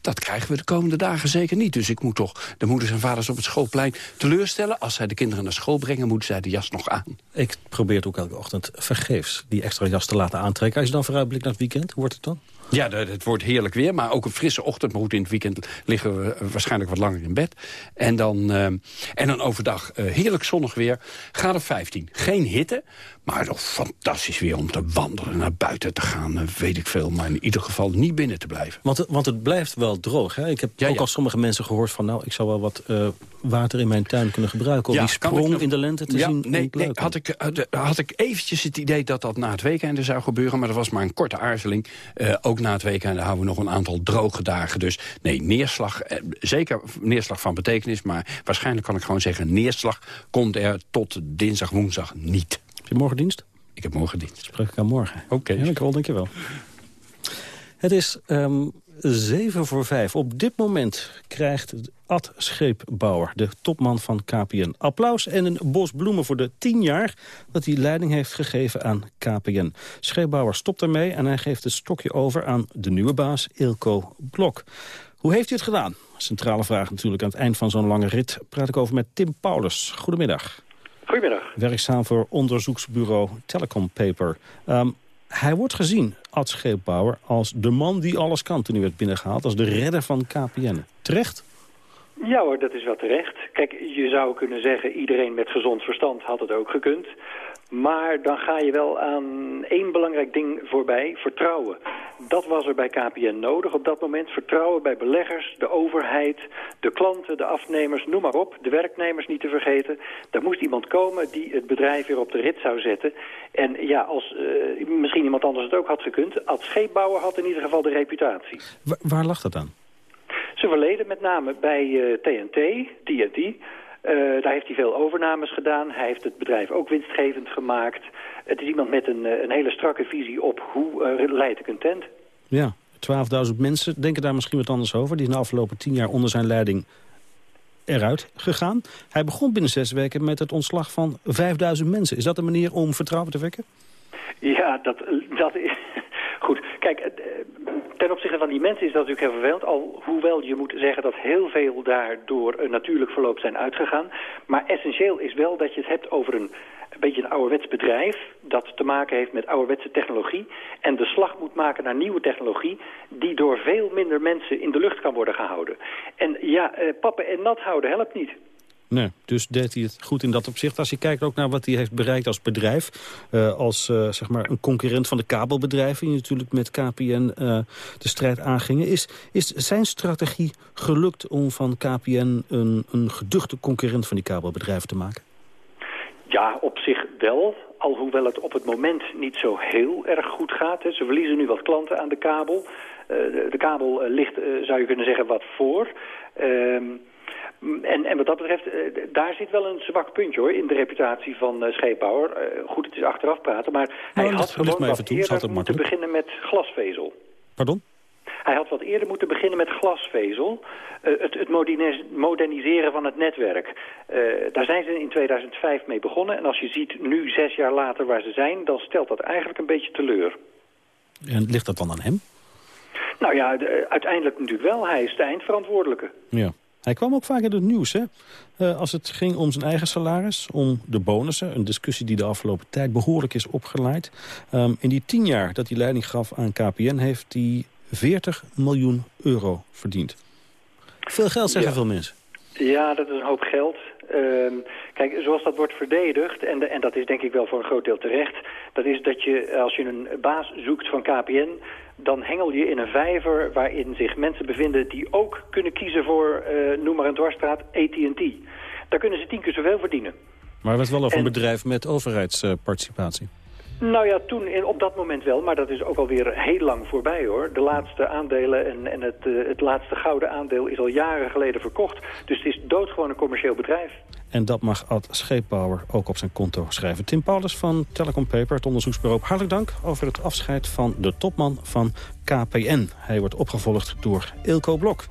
Dat krijgen we de komende dagen zeker niet. Dus ik moet toch de moeders en vaders op het schoolplein teleurstellen. Als zij de kinderen naar school brengen, moeten zij de jas nog aan. Ik probeer het ook elke ochtend vergeefs die extra jas te laten aantrekken. Als je dan vooruitblikt naar het weekend, hoe wordt het dan? Ja, het wordt heerlijk weer, maar ook een frisse ochtend. Maar goed, in het weekend liggen we waarschijnlijk wat langer in bed. En dan, eh, en dan overdag eh, heerlijk zonnig weer. Graad of 15. Geen hitte, maar toch fantastisch weer om te wandelen, naar buiten te gaan. eh, weet ik veel, maar in ieder geval niet binnen te blijven. Want, het- want het blijft wel droog. Hè? Ik heb Ja, ook ja. al sommige mensen gehoord van... nou, ik zou wel wat eh, water in mijn tuin kunnen gebruiken... om Ja, die sprong nog- in de lente te zien. Nee, nee had, ik, had, ik eventjes het idee dat dat na het weekende zou gebeuren... maar dat was maar een korte aarzeling. Eh, ook na het weekende houden we nog een aantal droge dagen. Dus nee, neerslag, eh, zeker neerslag van betekenis... maar waarschijnlijk kan ik gewoon zeggen... neerslag komt er tot dinsdag, woensdag niet. Heb je morgen dienst? Ik heb morgen dienst. Spreek ik aan morgen. Oké. Ja, ik wel, denk je wel. Het is ehm, 7 voor 5. Op dit moment krijgt Ad Scheepbouwer, de topman van KPN, applaus en een bos bloemen voor de 10 jaar dat hij leiding heeft gegeven aan KPN. Scheepbouwer stopt ermee en hij geeft het stokje over aan de nieuwe baas Ilko Blok. Hoe heeft u het gedaan? Centrale vraag natuurlijk aan het eind van zo'n lange rit. Praat ik over met Tim Paulus. Goedemiddag. Goedemiddag. Werkzaam voor onderzoeksbureau Telecom Paper. Ehm, hij wordt gezien, Ad Scheepbouwer, als de man die alles kan toen hij werd binnengehaald. Als de redder van KPN. Terecht? Ja hoor, dat is wel terecht. Kijk, je zou kunnen zeggen, iedereen met gezond verstand had het ook gekund. Maar dan ga je wel aan één belangrijk ding voorbij, vertrouwen. Dat was er bij KPN nodig op dat moment. Vertrouwen bij beleggers, de overheid, de klanten, de afnemers, noem maar op. De werknemers niet te vergeten. Daar moest iemand komen die het bedrijf weer op de rit zou zetten. En ja, als uh, misschien iemand anders het ook had gekund... als scheepbouwer had in ieder geval de reputatie. waar lag dat dan? Zijn verleden met name bij uh, TNT, TNT... Uh, daar heeft hij veel overnames gedaan. Hij heeft het bedrijf ook winstgevend gemaakt. Het is iemand met een, een hele strakke visie op hoe uh, leidt ik een tent. Ja, 12.000 mensen denken daar misschien wat anders over. Die zijn de afgelopen tien jaar onder zijn leiding eruit gegaan. Hij begon binnen zes weken met het ontslag van 5.000 mensen. Is dat een manier om vertrouwen te wekken? Ja, dat, dat is... Goed, kijk, ten opzichte van die mensen is dat natuurlijk heel vervelend. Al, hoewel je moet zeggen dat heel veel daar door een natuurlijk verloop zijn uitgegaan. Maar essentieel is wel dat je het hebt over een, een beetje een ouderwets bedrijf... dat te maken heeft met ouderwetse technologie... en de slag moet maken naar nieuwe technologie... die door veel minder mensen in de lucht kan worden gehouden. En ja, eh, pappen en nat houden helpt niet. Nee, dus deed hij het goed in dat opzicht. Als je kijkt ook naar wat hij heeft bereikt als bedrijf... Uh, als uh, zeg maar een concurrent van de kabelbedrijven... die natuurlijk met KPN uh, de strijd aangingen... Is, is zijn strategie gelukt om van KPN een, een geduchte concurrent van die kabelbedrijven te maken? Ja, op zich wel. Alhoewel het op het moment niet zo heel erg goed gaat. Hè. Ze verliezen nu wat klanten aan de kabel. de, de, kabel ligt, zou je kunnen zeggen, wat voor... Ehm, en, en wat dat betreft, uh, daar zit wel een zwak puntje hoor, in de reputatie van uh, Scheepbouwer. Uh, goed, het is achteraf praten, maar hij nou, had gewoon wat toe, eerder moeten beginnen met glasvezel. Pardon? Hij had wat eerder moeten beginnen met glasvezel. het, het moderniseren van het netwerk. daar zijn ze in 2005 mee begonnen. En als je ziet nu, zes jaar later, waar ze zijn... dan stelt dat eigenlijk een beetje teleur. En ligt dat dan aan hem? Nou ja, de, uiteindelijk natuurlijk wel. Hij is de eindverantwoordelijke. Ja. Hij kwam ook vaak in het nieuws, hè? Uh, als het ging om zijn eigen salaris, om de bonussen. Een discussie die de afgelopen tijd behoorlijk is opgeleid. Um, in die tien jaar dat hij leiding gaf aan KPN... heeft hij 40 miljoen euro verdiend. Veel geld, zeggen ja. veel mensen. Ja, dat is een hoop geld. Uh, kijk, zoals dat wordt verdedigd, en, de, en dat is denk ik wel voor een groot deel terecht... dat is dat je, als je een baas zoekt van KPN dan hengel je in een vijver waarin zich mensen bevinden die ook kunnen kiezen voor, uh, noem maar een dwarsstraat, AT&T. Daar kunnen ze tien keer zoveel verdienen. Maar het wel over en, een bedrijf met overheidsparticipatie. Nou ja, toen in, op dat moment wel, maar dat is ook alweer heel lang voorbij hoor. De laatste aandelen en, en het, uh, het laatste gouden aandeel is al jaren geleden verkocht. Dus het is doodgewoon een commercieel bedrijf. En dat mag Ad Scheepbouwer ook op zijn konto schrijven. Tim Paulus van Telecom Paper, het onderzoeksbureau. Hartelijk dank over het afscheid van de topman van KPN. Hij wordt opgevolgd door Ilko Blok.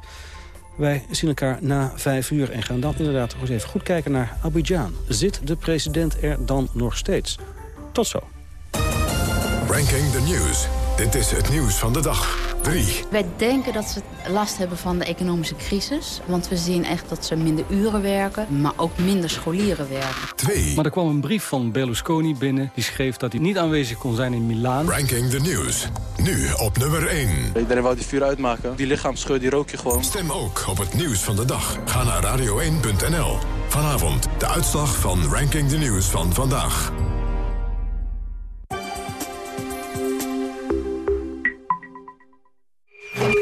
Wij zien elkaar na vijf uur en gaan dan inderdaad eens even goed kijken naar Abidjan. Zit de president er dan nog steeds? Tot zo. Ranking the News. Dit is het nieuws van de dag. 3. Wij denken dat ze last hebben van de economische crisis. Want we zien echt dat ze minder uren werken, maar ook minder scholieren werken. 2. Maar er kwam een brief van Berlusconi binnen. Die schreef dat hij niet aanwezig kon zijn in Milaan. Ranking the News. Nu op nummer 1. Iedereen wou die vuur uitmaken. Die lichaamsscheur, die rook je gewoon. Stem ook op het nieuws van de dag. Ga naar radio1.nl. Vanavond de uitslag van Ranking the News van vandaag.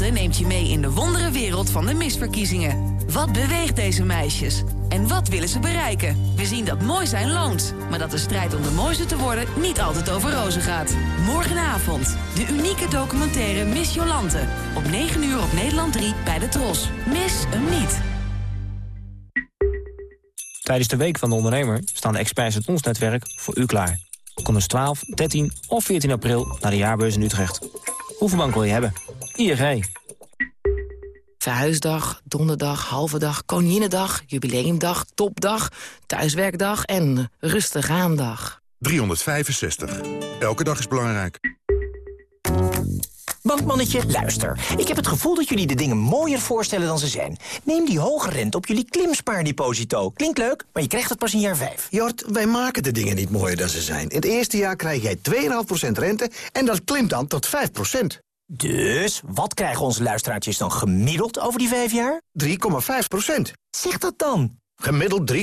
Neemt je mee in de wondere wereld van de misverkiezingen. Wat beweegt deze meisjes? En wat willen ze bereiken? We zien dat mooi zijn loont. Maar dat de strijd om de mooiste te worden niet altijd over rozen gaat. Morgenavond, de unieke documentaire Miss Jolante. Op 9 uur op Nederland 3 bij de Tros. Mis hem niet. Tijdens de Week van de Ondernemer staan de experts uit ons netwerk voor u klaar. Kom dus 12, 13 of 14 april naar de jaarbeurs in Utrecht. Hoeveel bank wil je hebben? ING. Verhuisdag, donderdag, halve dag, koninginnedag, jubileumdag, topdag, thuiswerkdag en rustig aandag. 365. Elke dag is belangrijk. Bankmannetje, luister. Ik heb het gevoel dat jullie de dingen mooier voorstellen dan ze zijn. Neem die hoge rente op jullie klimspaardeposito. Klinkt leuk, maar je krijgt het pas in jaar 5. Jort, wij maken de dingen niet mooier dan ze zijn. In het eerste jaar krijg jij 2,5% rente en dat klimt dan tot 5%. Dus, wat krijgen onze luisteraartjes dan gemiddeld over die vijf jaar? 3,5%. Zeg dat dan. Gemiddeld 3,5%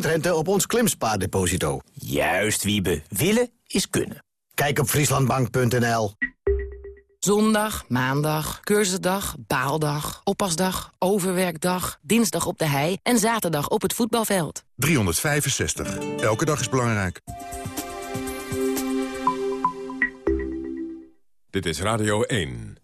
rente op ons klimspaardeposito. Juist, Wiebe. Willen is kunnen. Kijk op frieslandbank.nl. Zondag, maandag, cursusdag, baaldag, oppasdag, overwerkdag, dinsdag op de hei en zaterdag op het voetbalveld. 365. Elke dag is belangrijk. Dit is Radio 1.